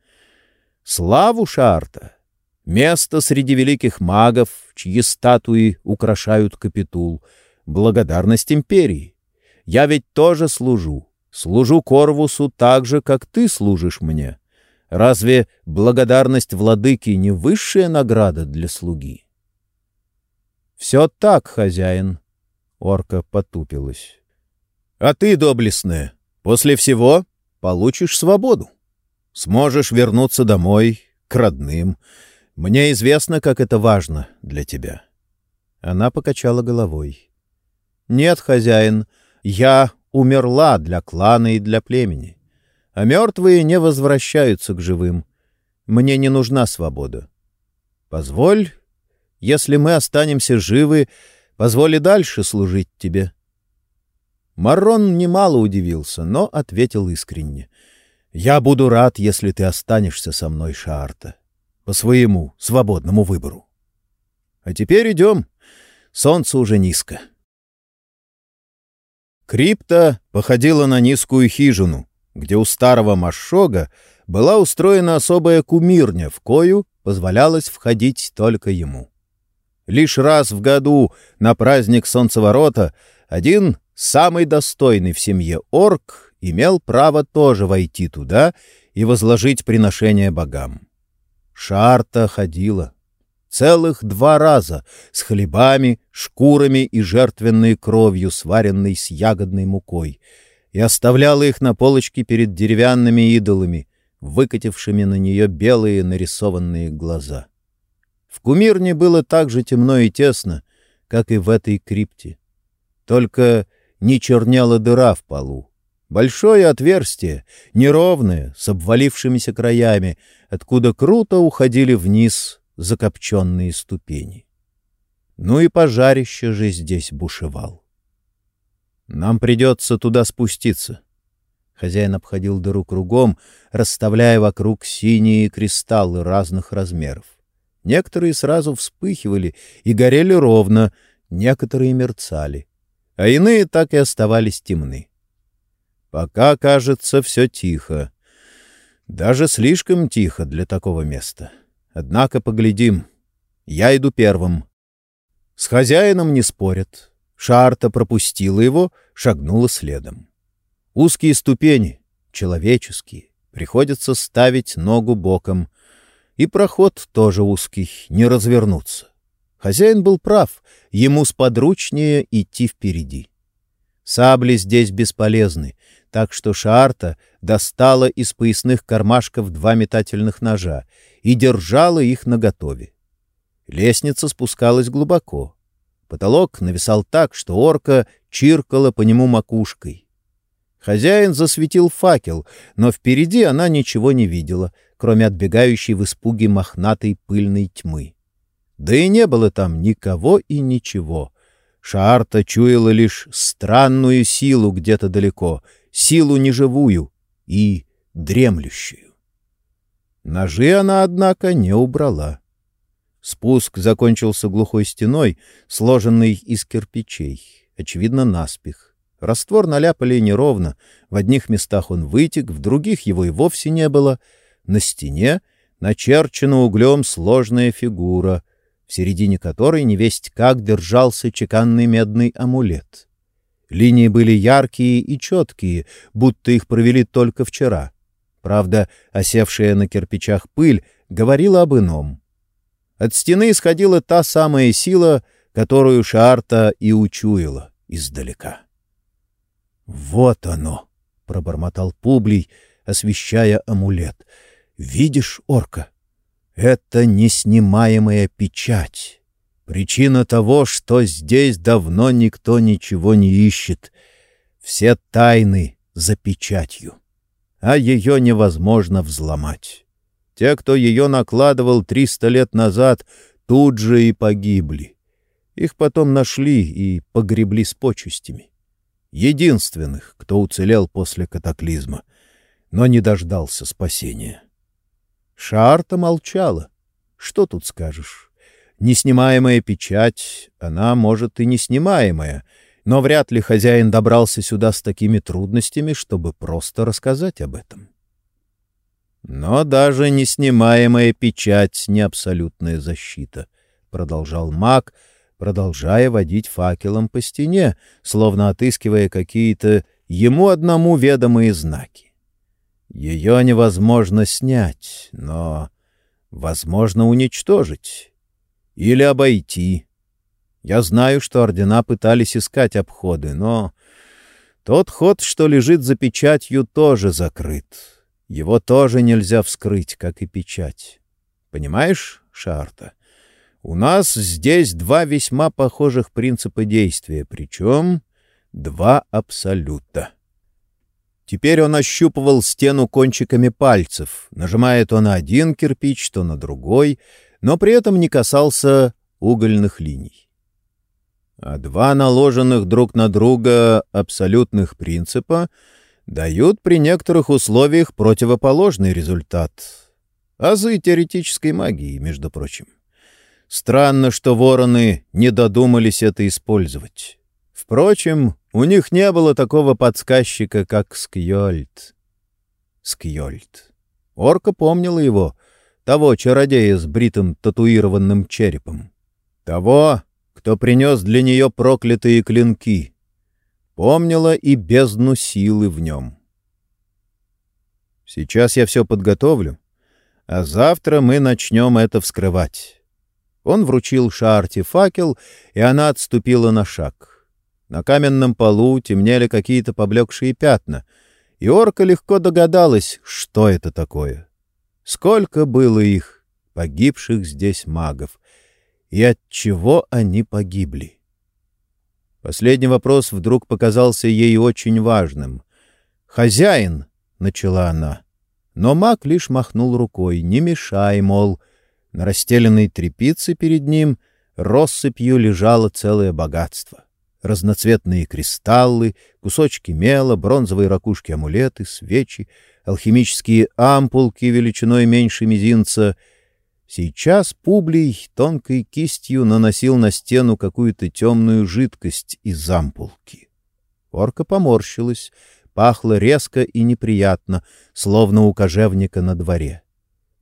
Славу Шарта, место среди великих магов, чьи статуи украшают капитул, благодарность империи. Я ведь тоже служу. Служу Корвусу так же, как ты служишь мне. Разве благодарность владыки не высшая награда для слуги? Все так, хозяин. Орка потупилась. А ты, доблестная, после всего получишь свободу. Сможешь вернуться домой, к родным. Мне известно, как это важно для тебя. Она покачала головой. Нет, хозяин, — я умерла для клана и для племени. А мертвые не возвращаются к живым. Мне не нужна свобода. Позволь, если мы останемся живы, позволь и дальше служить тебе. Маррон немало удивился, но ответил искренне. «Я буду рад, если ты останешься со мной, Шаарта, по своему свободному выбору. А теперь идем. Солнце уже низко». Крипта походила на низкую хижину, где у старого Машога была устроена особая кумирня, в кою позволялось входить только ему. Лишь раз в году на праздник Солнцеворота один самый достойный в семье орк имел право тоже войти туда и возложить приношение богам. Шарта ходила. Целых два раза с хлебами, шкурами и жертвенной кровью, сваренной с ягодной мукой, и оставляла их на полочке перед деревянными идолами, выкатившими на нее белые нарисованные глаза. В кумирне было так же темно и тесно, как и в этой крипте. Только не чернела дыра в полу. Большое отверстие, неровное, с обвалившимися краями, откуда круто уходили вниз закопченные ступени. Ну и пожарище же здесь бушевал. Нам придется туда спуститься. Хозяин обходил дыру кругом, расставляя вокруг синие кристаллы разных размеров. Некоторые сразу вспыхивали и горели ровно, некоторые мерцали, а иные так и оставались темны. Пока, кажется, все тихо. Даже слишком тихо для такого места. Однако поглядим. Я иду первым. С хозяином не спорят. Шарта пропустила его, шагнула следом. Узкие ступени, человеческие, приходится ставить ногу боком. И проход тоже узкий, не развернуться. Хозяин был прав, ему сподручнее идти впереди. Сабли здесь бесполезны, так что Шаарта достала из поясных кармашков два метательных ножа и держала их наготове. Лестница спускалась глубоко. Потолок нависал так, что орка чиркала по нему макушкой. Хозяин засветил факел, но впереди она ничего не видела, кроме отбегающей в испуге мохнатой пыльной тьмы. Да и не было там никого и ничего. Шаарта чуяла лишь странную силу где-то далеко, силу неживую и дремлющую. Ножи она, однако, не убрала. Спуск закончился глухой стеной, сложенной из кирпичей, очевидно, наспех. Раствор наляпали неровно, в одних местах он вытек, в других его и вовсе не было. На стене начерчена углем сложная фигура, в середине которой невесть как держался чеканный медный амулет. Линии были яркие и четкие, будто их провели только вчера. Правда, осевшая на кирпичах пыль говорила об ином. От стены исходила та самая сила, которую Шарта и учуяла издалека. «Вот оно!» — пробормотал Публий, освещая амулет. «Видишь, орка? Это неснимаемая печать. Причина того, что здесь давно никто ничего не ищет. Все тайны за печатью, а ее невозможно взломать. Те, кто ее накладывал триста лет назад, тут же и погибли. Их потом нашли и погребли с почестями. Единственных, кто уцелел после катаклизма, но не дождался спасения. Шарта молчала. Что тут скажешь? Неснимаемая печать, она, может, и неснимаемая, но вряд ли хозяин добрался сюда с такими трудностями, чтобы просто рассказать об этом. Но даже неснимаемая печать — не абсолютная защита, — продолжал маг, продолжая водить факелом по стене, словно отыскивая какие-то ему одному ведомые знаки. Ее невозможно снять, но возможно уничтожить или обойти. Я знаю, что ордена пытались искать обходы, но тот ход, что лежит за печатью, тоже закрыт. Его тоже нельзя вскрыть, как и печать. Понимаешь, Шарта? У нас здесь два весьма похожих принципа действия, причем два абсолюта. Теперь он ощупывал стену кончиками пальцев, нажимая то на один кирпич, то на другой, но при этом не касался угольных линий а два наложенных друг на друга абсолютных принципа дают при некоторых условиях противоположный результат. Азы теоретической магии, между прочим. Странно, что вороны не додумались это использовать. Впрочем, у них не было такого подсказчика, как Скьольд. Скьольд. Орка помнила его, того чародея с бритым татуированным черепом. Того, кто принес для нее проклятые клинки, помнила и бездну силы в нем. Сейчас я все подготовлю, а завтра мы начнем это вскрывать. Он вручил Шарте факел, и она отступила на шаг. На каменном полу темнели какие-то поблекшие пятна, и орка легко догадалась, что это такое. Сколько было их, погибших здесь магов и от чего они погибли. Последний вопрос вдруг показался ей очень важным. «Хозяин!» — начала она. Но маг лишь махнул рукой. «Не мешай, мол». На расстеленной тряпице перед ним россыпью лежало целое богатство. Разноцветные кристаллы, кусочки мела, бронзовые ракушки-амулеты, свечи, алхимические ампулки величиной меньше мизинца — Сейчас Публий тонкой кистью наносил на стену какую-то темную жидкость из ампулки. Орка поморщилась, пахло резко и неприятно, словно у кожевника на дворе.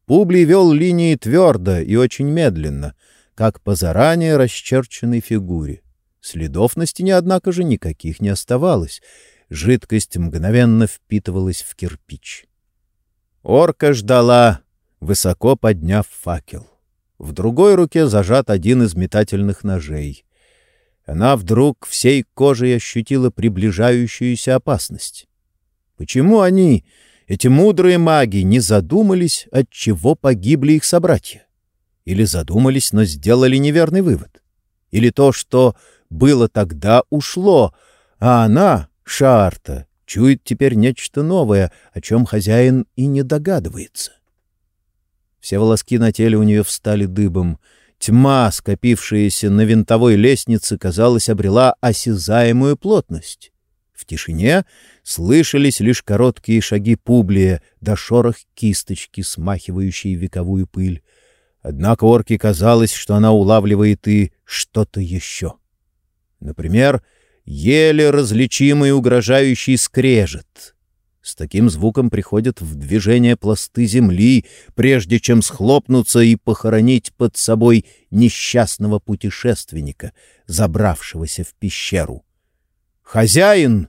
Публий вел линии твердо и очень медленно, как по заранее расчерченной фигуре. Следов на стене, однако же, никаких не оставалось. Жидкость мгновенно впитывалась в кирпич. Орка ждала, высоко подняв факел. В другой руке зажат один из метательных ножей. Она вдруг всей кожей ощутила приближающуюся опасность. Почему они, эти мудрые маги, не задумались, от чего погибли их собратья? Или задумались, но сделали неверный вывод? Или то, что было тогда, ушло, а она, Шарта, чует теперь нечто новое, о чем хозяин и не догадывается? Все волоски на теле у нее встали дыбом. Тьма, скопившаяся на винтовой лестнице, казалось, обрела осязаемую плотность. В тишине слышались лишь короткие шаги Публия до шорох кисточки, смахивающей вековую пыль. Однако орке казалось, что она улавливает и что-то еще. Например, еле различимый угрожающий скрежет — с таким звуком приходят в движение пласты земли, прежде чем схлопнуться и похоронить под собой несчастного путешественника, забравшегося в пещеру. «Хозяин!»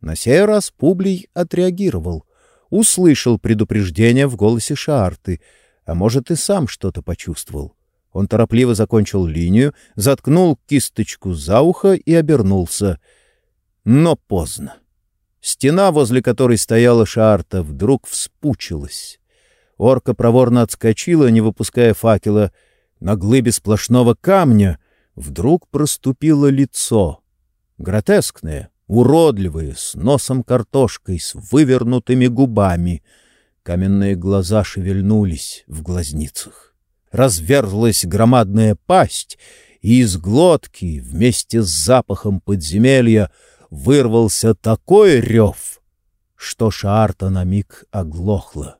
На сей раз Публий отреагировал, услышал предупреждение в голосе Шаарты, а может и сам что-то почувствовал. Он торопливо закончил линию, заткнул кисточку за ухо и обернулся. Но поздно. Стена, возле которой стояла Шаарта, вдруг вспучилась. Орка проворно отскочила, не выпуская факела. На глыбе сплошного камня вдруг проступило лицо. Гротескное, уродливое, с носом картошкой, с вывернутыми губами. Каменные глаза шевельнулись в глазницах. Разверзлась громадная пасть, и из глотки вместе с запахом подземелья вырвался такой рев, что Шаарта на миг оглохла.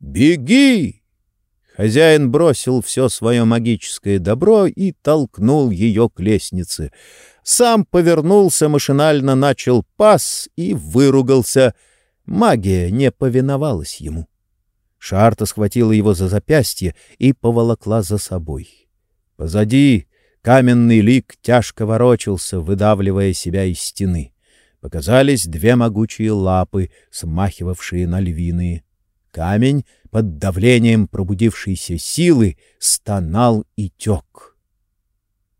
«Беги!» Хозяин бросил все свое магическое добро и толкнул ее к лестнице. Сам повернулся, машинально начал пас и выругался. Магия не повиновалась ему. Шарта схватила его за запястье и поволокла за собой. Позади каменный лик тяжко ворочался, выдавливая себя из стены. Показались две могучие лапы, смахивавшие на львиные. Камень под давлением пробудившейся силы стонал и тек.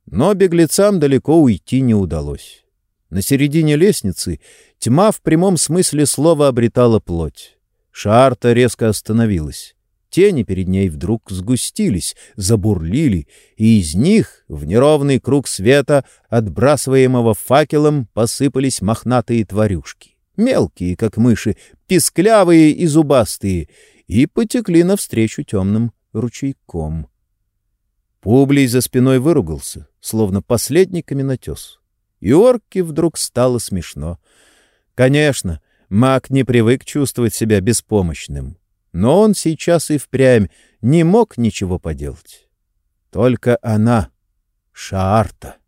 Но беглецам далеко уйти не удалось. На середине лестницы тьма в прямом смысле слова обретала плоть. Шарта резко остановилась. Тени перед ней вдруг сгустились, забурлили, и из них в неровный круг света, отбрасываемого факелом, посыпались мохнатые тварюшки. Мелкие, как мыши, писклявые и зубастые, и потекли навстречу темным ручейком. Публий за спиной выругался, словно последний каменотес. И орке вдруг стало смешно. Конечно, маг не привык чувствовать себя беспомощным, но он сейчас и впрямь не мог ничего поделать. Только она, Шаарта,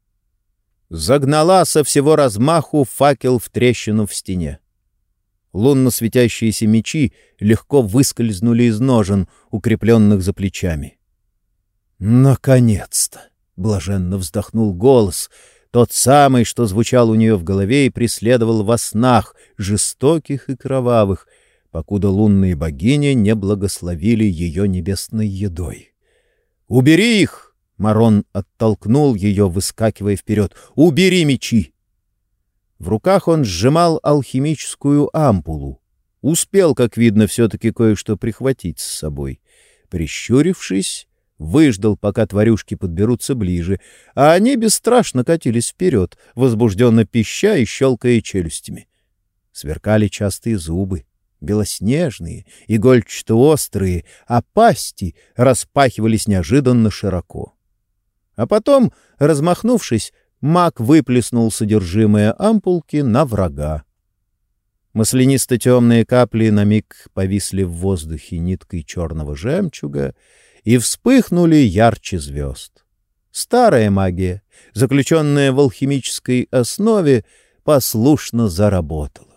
загнала со всего размаху факел в трещину в стене. Лунно светящиеся мечи легко выскользнули из ножен, укрепленных за плечами. «Наконец-то!» — блаженно вздохнул голос, тот самый, что звучал у нее в голове и преследовал во снах, жестоких и кровавых, покуда лунные богини не благословили ее небесной едой. «Убери их!» — Марон оттолкнул ее, выскакивая вперед. «Убери мечи!» В руках он сжимал алхимическую ампулу. Успел, как видно, все-таки кое-что прихватить с собой. Прищурившись, выждал, пока тварюшки подберутся ближе, а они бесстрашно катились вперед, возбужденно пища и щелкая челюстями. Сверкали частые зубы, белоснежные, игольчато-острые, а пасти распахивались неожиданно широко. А потом, размахнувшись, маг выплеснул содержимое ампулки на врага. Маслянисто-темные капли на миг повисли в воздухе ниткой черного жемчуга и вспыхнули ярче звезд. Старая магия, заключенная в алхимической основе, послушно заработала.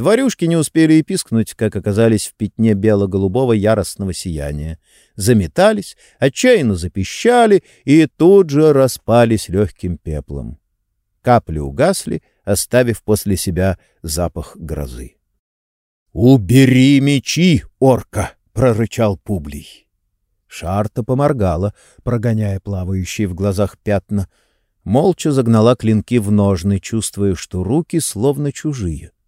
Тварюшки не успели и пискнуть, как оказались в пятне бело-голубого яростного сияния. Заметались, отчаянно запищали и тут же распались легким пеплом. Капли угасли, оставив после себя запах грозы. — Убери мечи, орка! — прорычал Публий. Шарта поморгала, прогоняя плавающие в глазах пятна. Молча загнала клинки в ножны, чувствуя, что руки словно чужие. —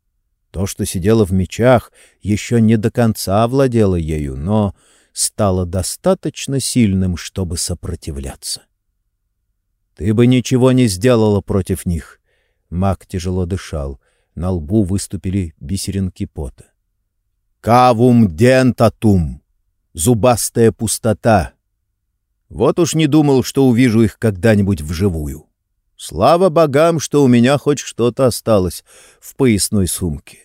то, что сидело в мечах, еще не до конца овладело ею, но стало достаточно сильным, чтобы сопротивляться. «Ты бы ничего не сделала против них!» Маг тяжело дышал. На лбу выступили бисеринки пота. «Кавум дентатум! Зубастая пустота!» Вот уж не думал, что увижу их когда-нибудь вживую. Слава богам, что у меня хоть что-то осталось в поясной сумке.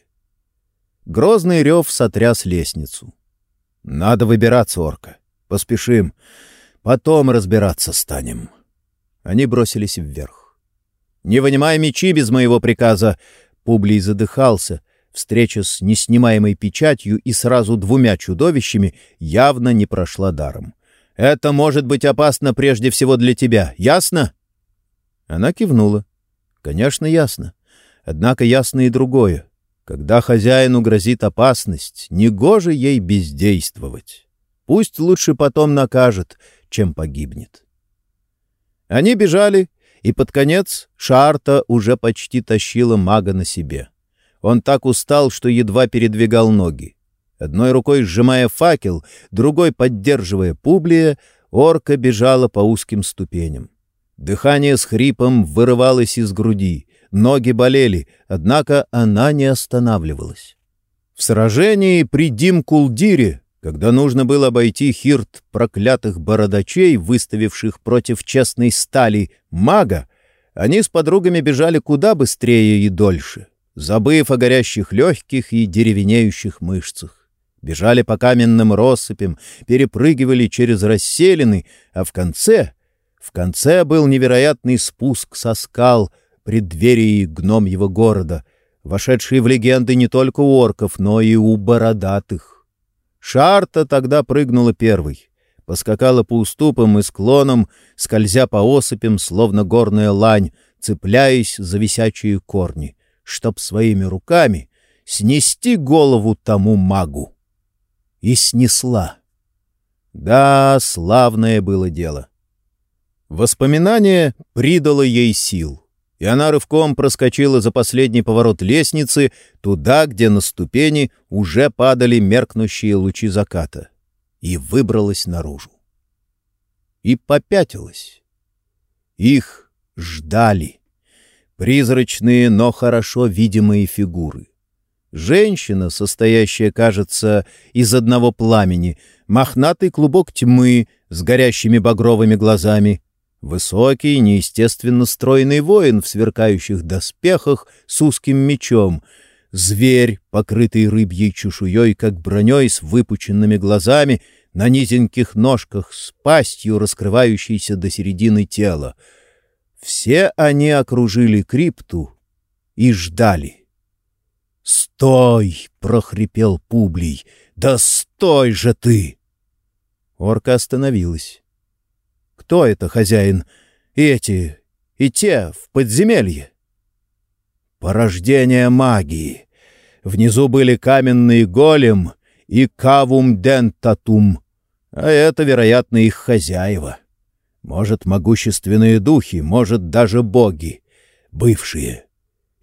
Грозный рев сотряс лестницу. «Надо выбираться, орка. Поспешим. Потом разбираться станем». Они бросились вверх. «Не вынимай мечи без моего приказа!» Публий задыхался. Встреча с неснимаемой печатью и сразу двумя чудовищами явно не прошла даром. «Это может быть опасно прежде всего для тебя. Ясно?» Она кивнула. Конечно, ясно. Однако ясно и другое. Когда хозяину грозит опасность, негоже ей бездействовать. Пусть лучше потом накажет, чем погибнет. Они бежали, и под конец Шарта уже почти тащила мага на себе. Он так устал, что едва передвигал ноги. Одной рукой сжимая факел, другой поддерживая Публия, орка бежала по узким ступеням. Дыхание с хрипом вырывалось из груди, ноги болели, однако она не останавливалась. В сражении при Дим-Кулдире, когда нужно было обойти хирт проклятых бородачей, выставивших против честной стали мага, они с подругами бежали куда быстрее и дольше, забыв о горящих легких и деревенеющих мышцах. Бежали по каменным россыпям, перепрыгивали через расселины, а в конце, в конце был невероятный спуск со скал — преддверии гном его города, вошедший в легенды не только у орков, но и у бородатых. Шарта тогда прыгнула первой, поскакала по уступам и склонам, скользя по осыпям, словно горная лань, цепляясь за висячие корни, чтоб своими руками снести голову тому магу. И снесла. Да, славное было дело. Воспоминание придало ей сил — и она рывком проскочила за последний поворот лестницы, туда, где на ступени уже падали меркнущие лучи заката, и выбралась наружу. И попятилась. Их ждали. Призрачные, но хорошо видимые фигуры. Женщина, состоящая, кажется, из одного пламени, мохнатый клубок тьмы с горящими багровыми глазами — Высокий, неестественно стройный воин в сверкающих доспехах с узким мечом, зверь, покрытый рыбьей чешуей, как броней с выпученными глазами, на низеньких ножках с пастью, раскрывающейся до середины тела. Все они окружили крипту и ждали. «Стой!» — прохрипел Публий. «Да стой же ты!» Орка остановилась. Кто это хозяин? И эти, и те в подземелье? Порождение магии. Внизу были каменный голем и кавум дентатум, а это, вероятно, их хозяева. Может, могущественные духи, может, даже боги, бывшие.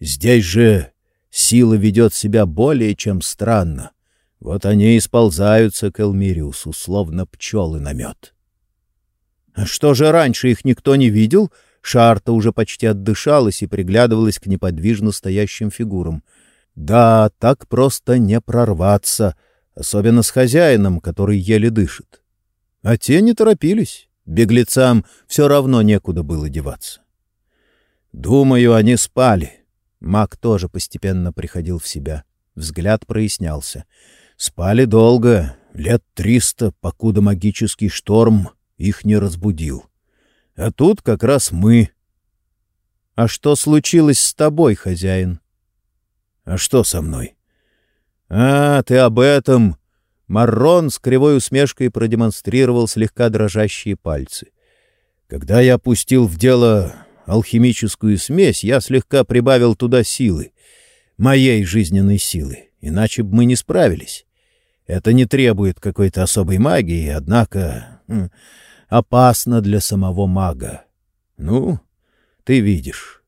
Здесь же сила ведет себя более чем странно. Вот они и сползаются к Элмириусу, словно пчелы на мед. Что же раньше их никто не видел? Шарта уже почти отдышалась и приглядывалась к неподвижно стоящим фигурам. Да, так просто не прорваться, особенно с хозяином, который еле дышит. А те не торопились. Беглецам все равно некуда было деваться. Думаю, они спали. Маг тоже постепенно приходил в себя. Взгляд прояснялся. Спали долго, лет триста, покуда магический шторм их не разбудил. А тут как раз мы. — А что случилось с тобой, хозяин? — А что со мной? — А, ты об этом... Маррон с кривой усмешкой продемонстрировал слегка дрожащие пальцы. Когда я опустил в дело алхимическую смесь, я слегка прибавил туда силы, моей жизненной силы, иначе бы мы не справились. Это не требует какой-то особой магии, однако опасно для самого мага. Ну, ты видишь.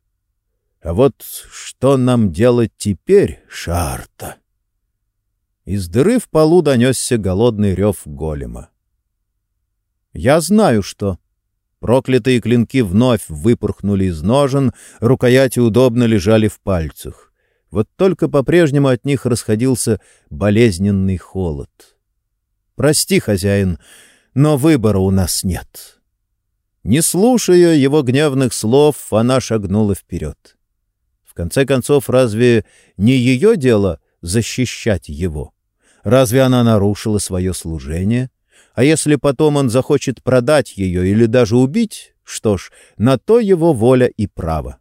А вот что нам делать теперь, Шарта? Из дыры в полу донесся голодный рев голема. Я знаю, что... Проклятые клинки вновь выпорхнули из ножен, рукояти удобно лежали в пальцах. Вот только по-прежнему от них расходился болезненный холод. «Прости, хозяин, но выбора у нас нет. Не слушая его гневных слов, она шагнула вперед. В конце концов, разве не ее дело защищать его? Разве она нарушила свое служение? А если потом он захочет продать ее или даже убить, что ж, на то его воля и право.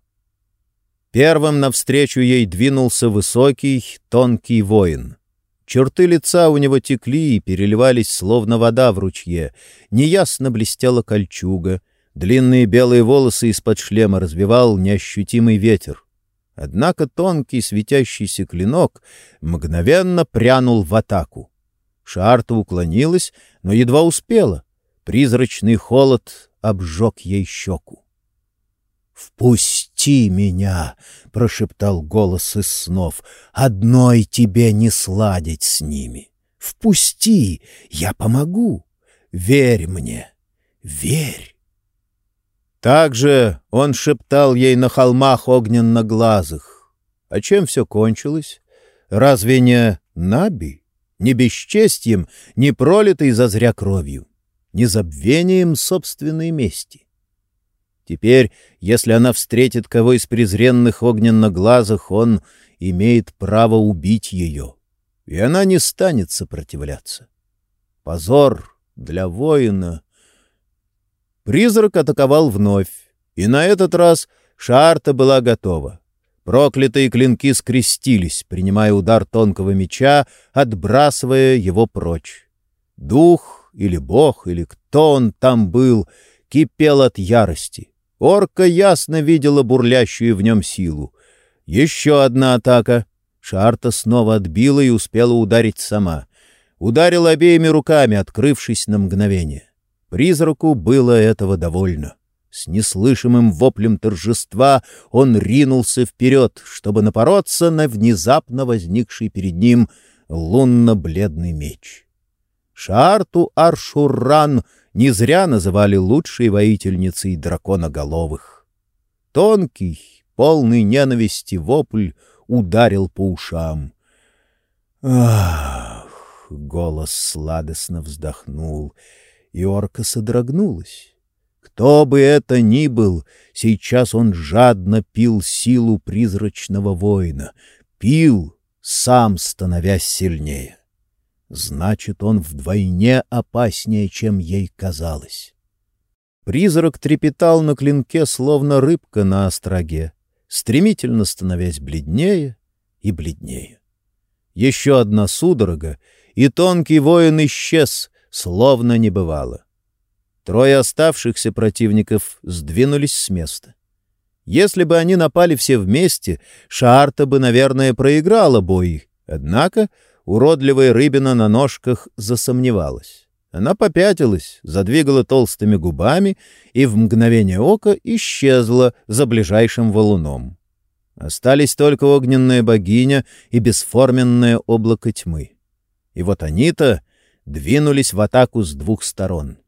Первым навстречу ей двинулся высокий, тонкий воин — Черты лица у него текли и переливались, словно вода в ручье. Неясно блестела кольчуга. Длинные белые волосы из-под шлема разбивал неощутимый ветер. Однако тонкий светящийся клинок мгновенно прянул в атаку. Шарта уклонилась, но едва успела. Призрачный холод обжег ей щеку. «Впусти!» «Впусти меня!» — прошептал голос из снов. «Одной тебе не сладить с ними. Впусти, я помогу. Верь мне, верь!» Также он шептал ей на холмах огненно-глазых. А чем все кончилось? Разве не Наби? Не бесчестьем, не пролитой зазря кровью, не забвением собственной мести? Теперь, если она встретит кого из презренных огненно-глазых, он имеет право убить ее, и она не станет сопротивляться. Позор для воина. Призрак атаковал вновь, и на этот раз Шарта была готова. Проклятые клинки скрестились, принимая удар тонкого меча, отбрасывая его прочь. Дух или бог, или кто он там был, кипел от ярости. Орка ясно видела бурлящую в нем силу. Еще одна атака. Шарта снова отбила и успела ударить сама. Ударила обеими руками, открывшись на мгновение. Призраку было этого довольно. С неслышимым воплем торжества он ринулся вперед, чтобы напороться на внезапно возникший перед ним лунно-бледный меч. Шарту Аршурран не зря называли лучшей воительницей драконоголовых. Тонкий, полный ненависти вопль ударил по ушам. «Ах!» — голос сладостно вздохнул, и орка содрогнулась. Кто бы это ни был, сейчас он жадно пил силу призрачного воина, пил, сам становясь сильнее. Значит, он вдвойне опаснее, чем ей казалось. Призрак трепетал на клинке, словно рыбка на остроге, стремительно становясь бледнее и бледнее. Еще одна судорога, и тонкий воин исчез, словно не бывало. Трое оставшихся противников сдвинулись с места. Если бы они напали все вместе, Шаарта бы, наверное, проиграла бой. Однако уродливая рыбина на ножках засомневалась. Она попятилась, задвигала толстыми губами и в мгновение ока исчезла за ближайшим валуном. Остались только огненная богиня и бесформенное облако тьмы. И вот они-то двинулись в атаку с двух сторон —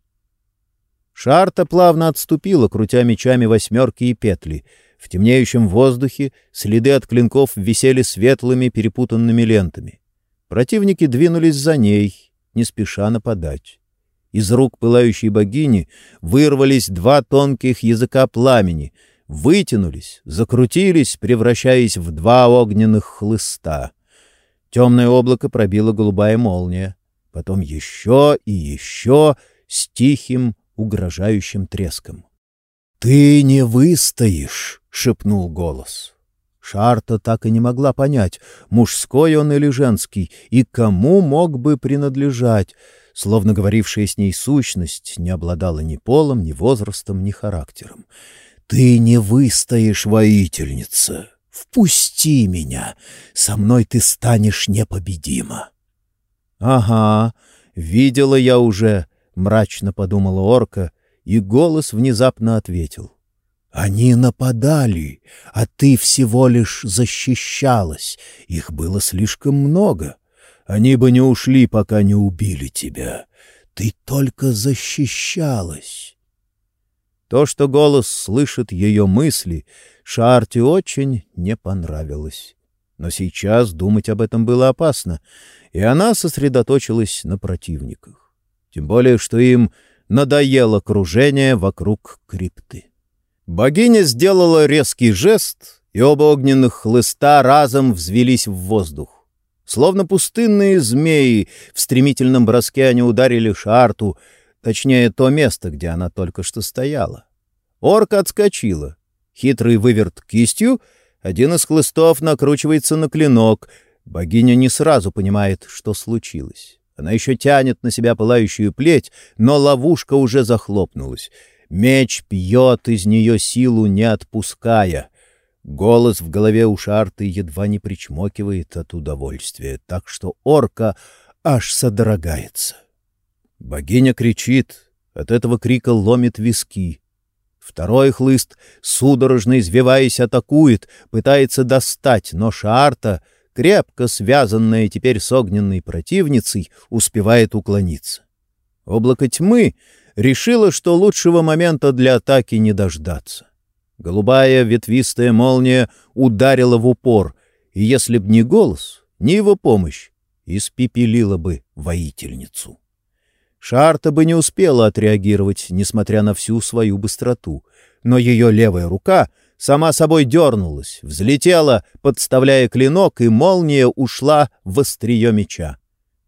Шарта плавно отступила, крутя мечами восьмерки и петли. В темнеющем воздухе следы от клинков висели светлыми перепутанными лентами. Противники двинулись за ней, не спеша нападать. Из рук пылающей богини вырвались два тонких языка пламени, вытянулись, закрутились, превращаясь в два огненных хлыста. Темное облако пробило голубая молния, потом еще и еще с тихим угрожающим треском. «Ты не выстоишь!» — шепнул голос. Шарта так и не могла понять, мужской он или женский, и кому мог бы принадлежать, словно говорившая с ней сущность не обладала ни полом, ни возрастом, ни характером. «Ты не выстоишь, воительница! Впусти меня! Со мной ты станешь непобедима!» «Ага, видела я уже!» мрачно подумала орка, и голос внезапно ответил. Они нападали, а ты всего лишь защищалась. Их было слишком много. Они бы не ушли, пока не убили тебя. Ты только защищалась. То, что голос слышит ее мысли, Шарте очень не понравилось. Но сейчас думать об этом было опасно, и она сосредоточилась на противниках тем более что им надоело кружение вокруг крипты. Богиня сделала резкий жест, и оба огненных хлыста разом взвелись в воздух. Словно пустынные змеи, в стремительном броске они ударили Шарту, точнее, то место, где она только что стояла. Орка отскочила. Хитрый выверт кистью, один из хлыстов накручивается на клинок. Богиня не сразу понимает, что случилось. Она еще тянет на себя пылающую плеть, но ловушка уже захлопнулась. Меч пьет из нее силу, не отпуская. Голос в голове у Шарты едва не причмокивает от удовольствия, так что орка аж содрогается. Богиня кричит, от этого крика ломит виски. Второй хлыст, судорожно извиваясь, атакует, пытается достать, но Шаарта, крепко связанная теперь с огненной противницей, успевает уклониться. Облако тьмы решило, что лучшего момента для атаки не дождаться. Голубая ветвистая молния ударила в упор, и если б не голос, ни его помощь, испепелила бы воительницу. Шарта бы не успела отреагировать, несмотря на всю свою быстроту, но ее левая рука сама собой дернулась, взлетела, подставляя клинок, и молния ушла в острие меча.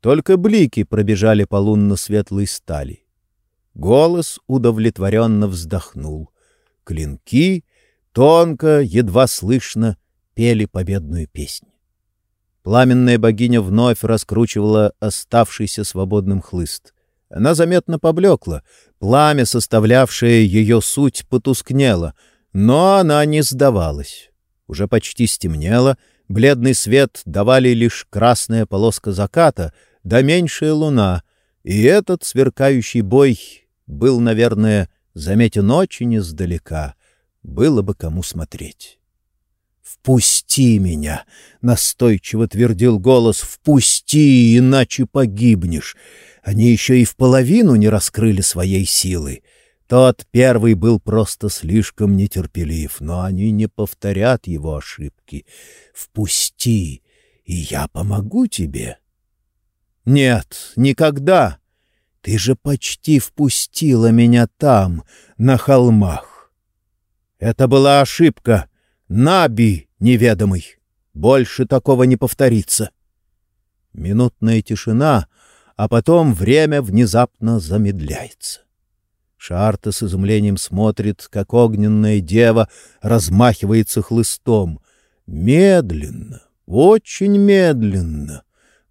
Только блики пробежали по лунно-светлой стали. Голос удовлетворенно вздохнул. Клинки тонко, едва слышно, пели победную песнь. Пламенная богиня вновь раскручивала оставшийся свободным хлыст. Она заметно поблекла, пламя, составлявшее ее суть, потускнело, но она не сдавалась. Уже почти стемнело, бледный свет давали лишь красная полоска заката да меньшая луна, и этот сверкающий бой был, наверное, заметен очень издалека. Было бы кому смотреть. «Впусти меня!» — настойчиво твердил голос. «Впусти, иначе погибнешь!» Они еще и в половину не раскрыли своей силы. Тот первый был просто слишком нетерпелив, но они не повторят его ошибки. «Впусти, и я помогу тебе!» «Нет, никогда!» Ты же почти впустила меня там, на холмах. Это была ошибка. Наби неведомый. Больше такого не повторится. Минутная тишина, а потом время внезапно замедляется. Шарта с изумлением смотрит, как огненная дева размахивается хлыстом. Медленно, очень медленно.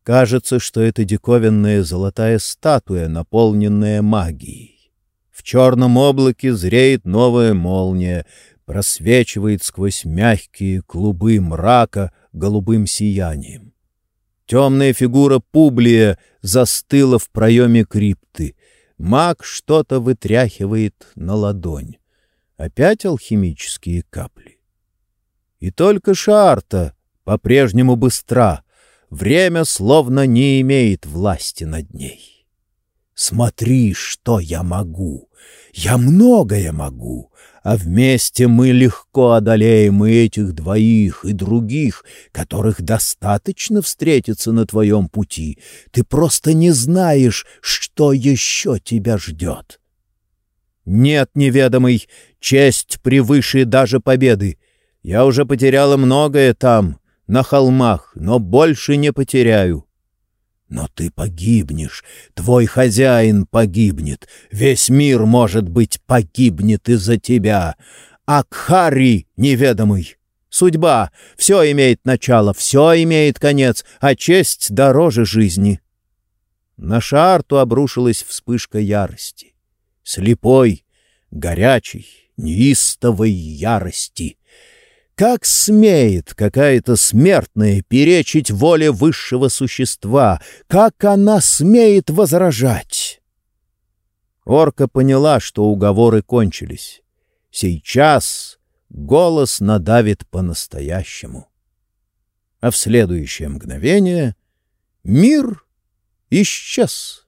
Кажется, что это диковинная золотая статуя, наполненная магией. В черном облаке зреет новая молния, просвечивает сквозь мягкие клубы мрака голубым сиянием. Темная фигура Публия застыла в проеме крипты. Маг что-то вытряхивает на ладонь. Опять алхимические капли. И только Шарта по-прежнему быстра. Время словно не имеет власти над ней. Смотри, что я могу. Я многое могу а вместе мы легко одолеем и этих двоих, и других, которых достаточно встретиться на твоем пути. Ты просто не знаешь, что еще тебя ждет. Нет, неведомый, честь превыше даже победы. Я уже потеряла многое там, на холмах, но больше не потеряю. Но ты погибнешь, твой хозяин погибнет, весь мир, может быть, погибнет из-за тебя. Акхари неведомый. Судьба, все имеет начало, все имеет конец, а честь дороже жизни. На Шарту обрушилась вспышка ярости. Слепой, горячей, неистовой ярости. Как смеет какая-то смертная перечить воле высшего существа? Как она смеет возражать? Орка поняла, что уговоры кончились. Сейчас голос надавит по-настоящему. А в следующее мгновение мир исчез.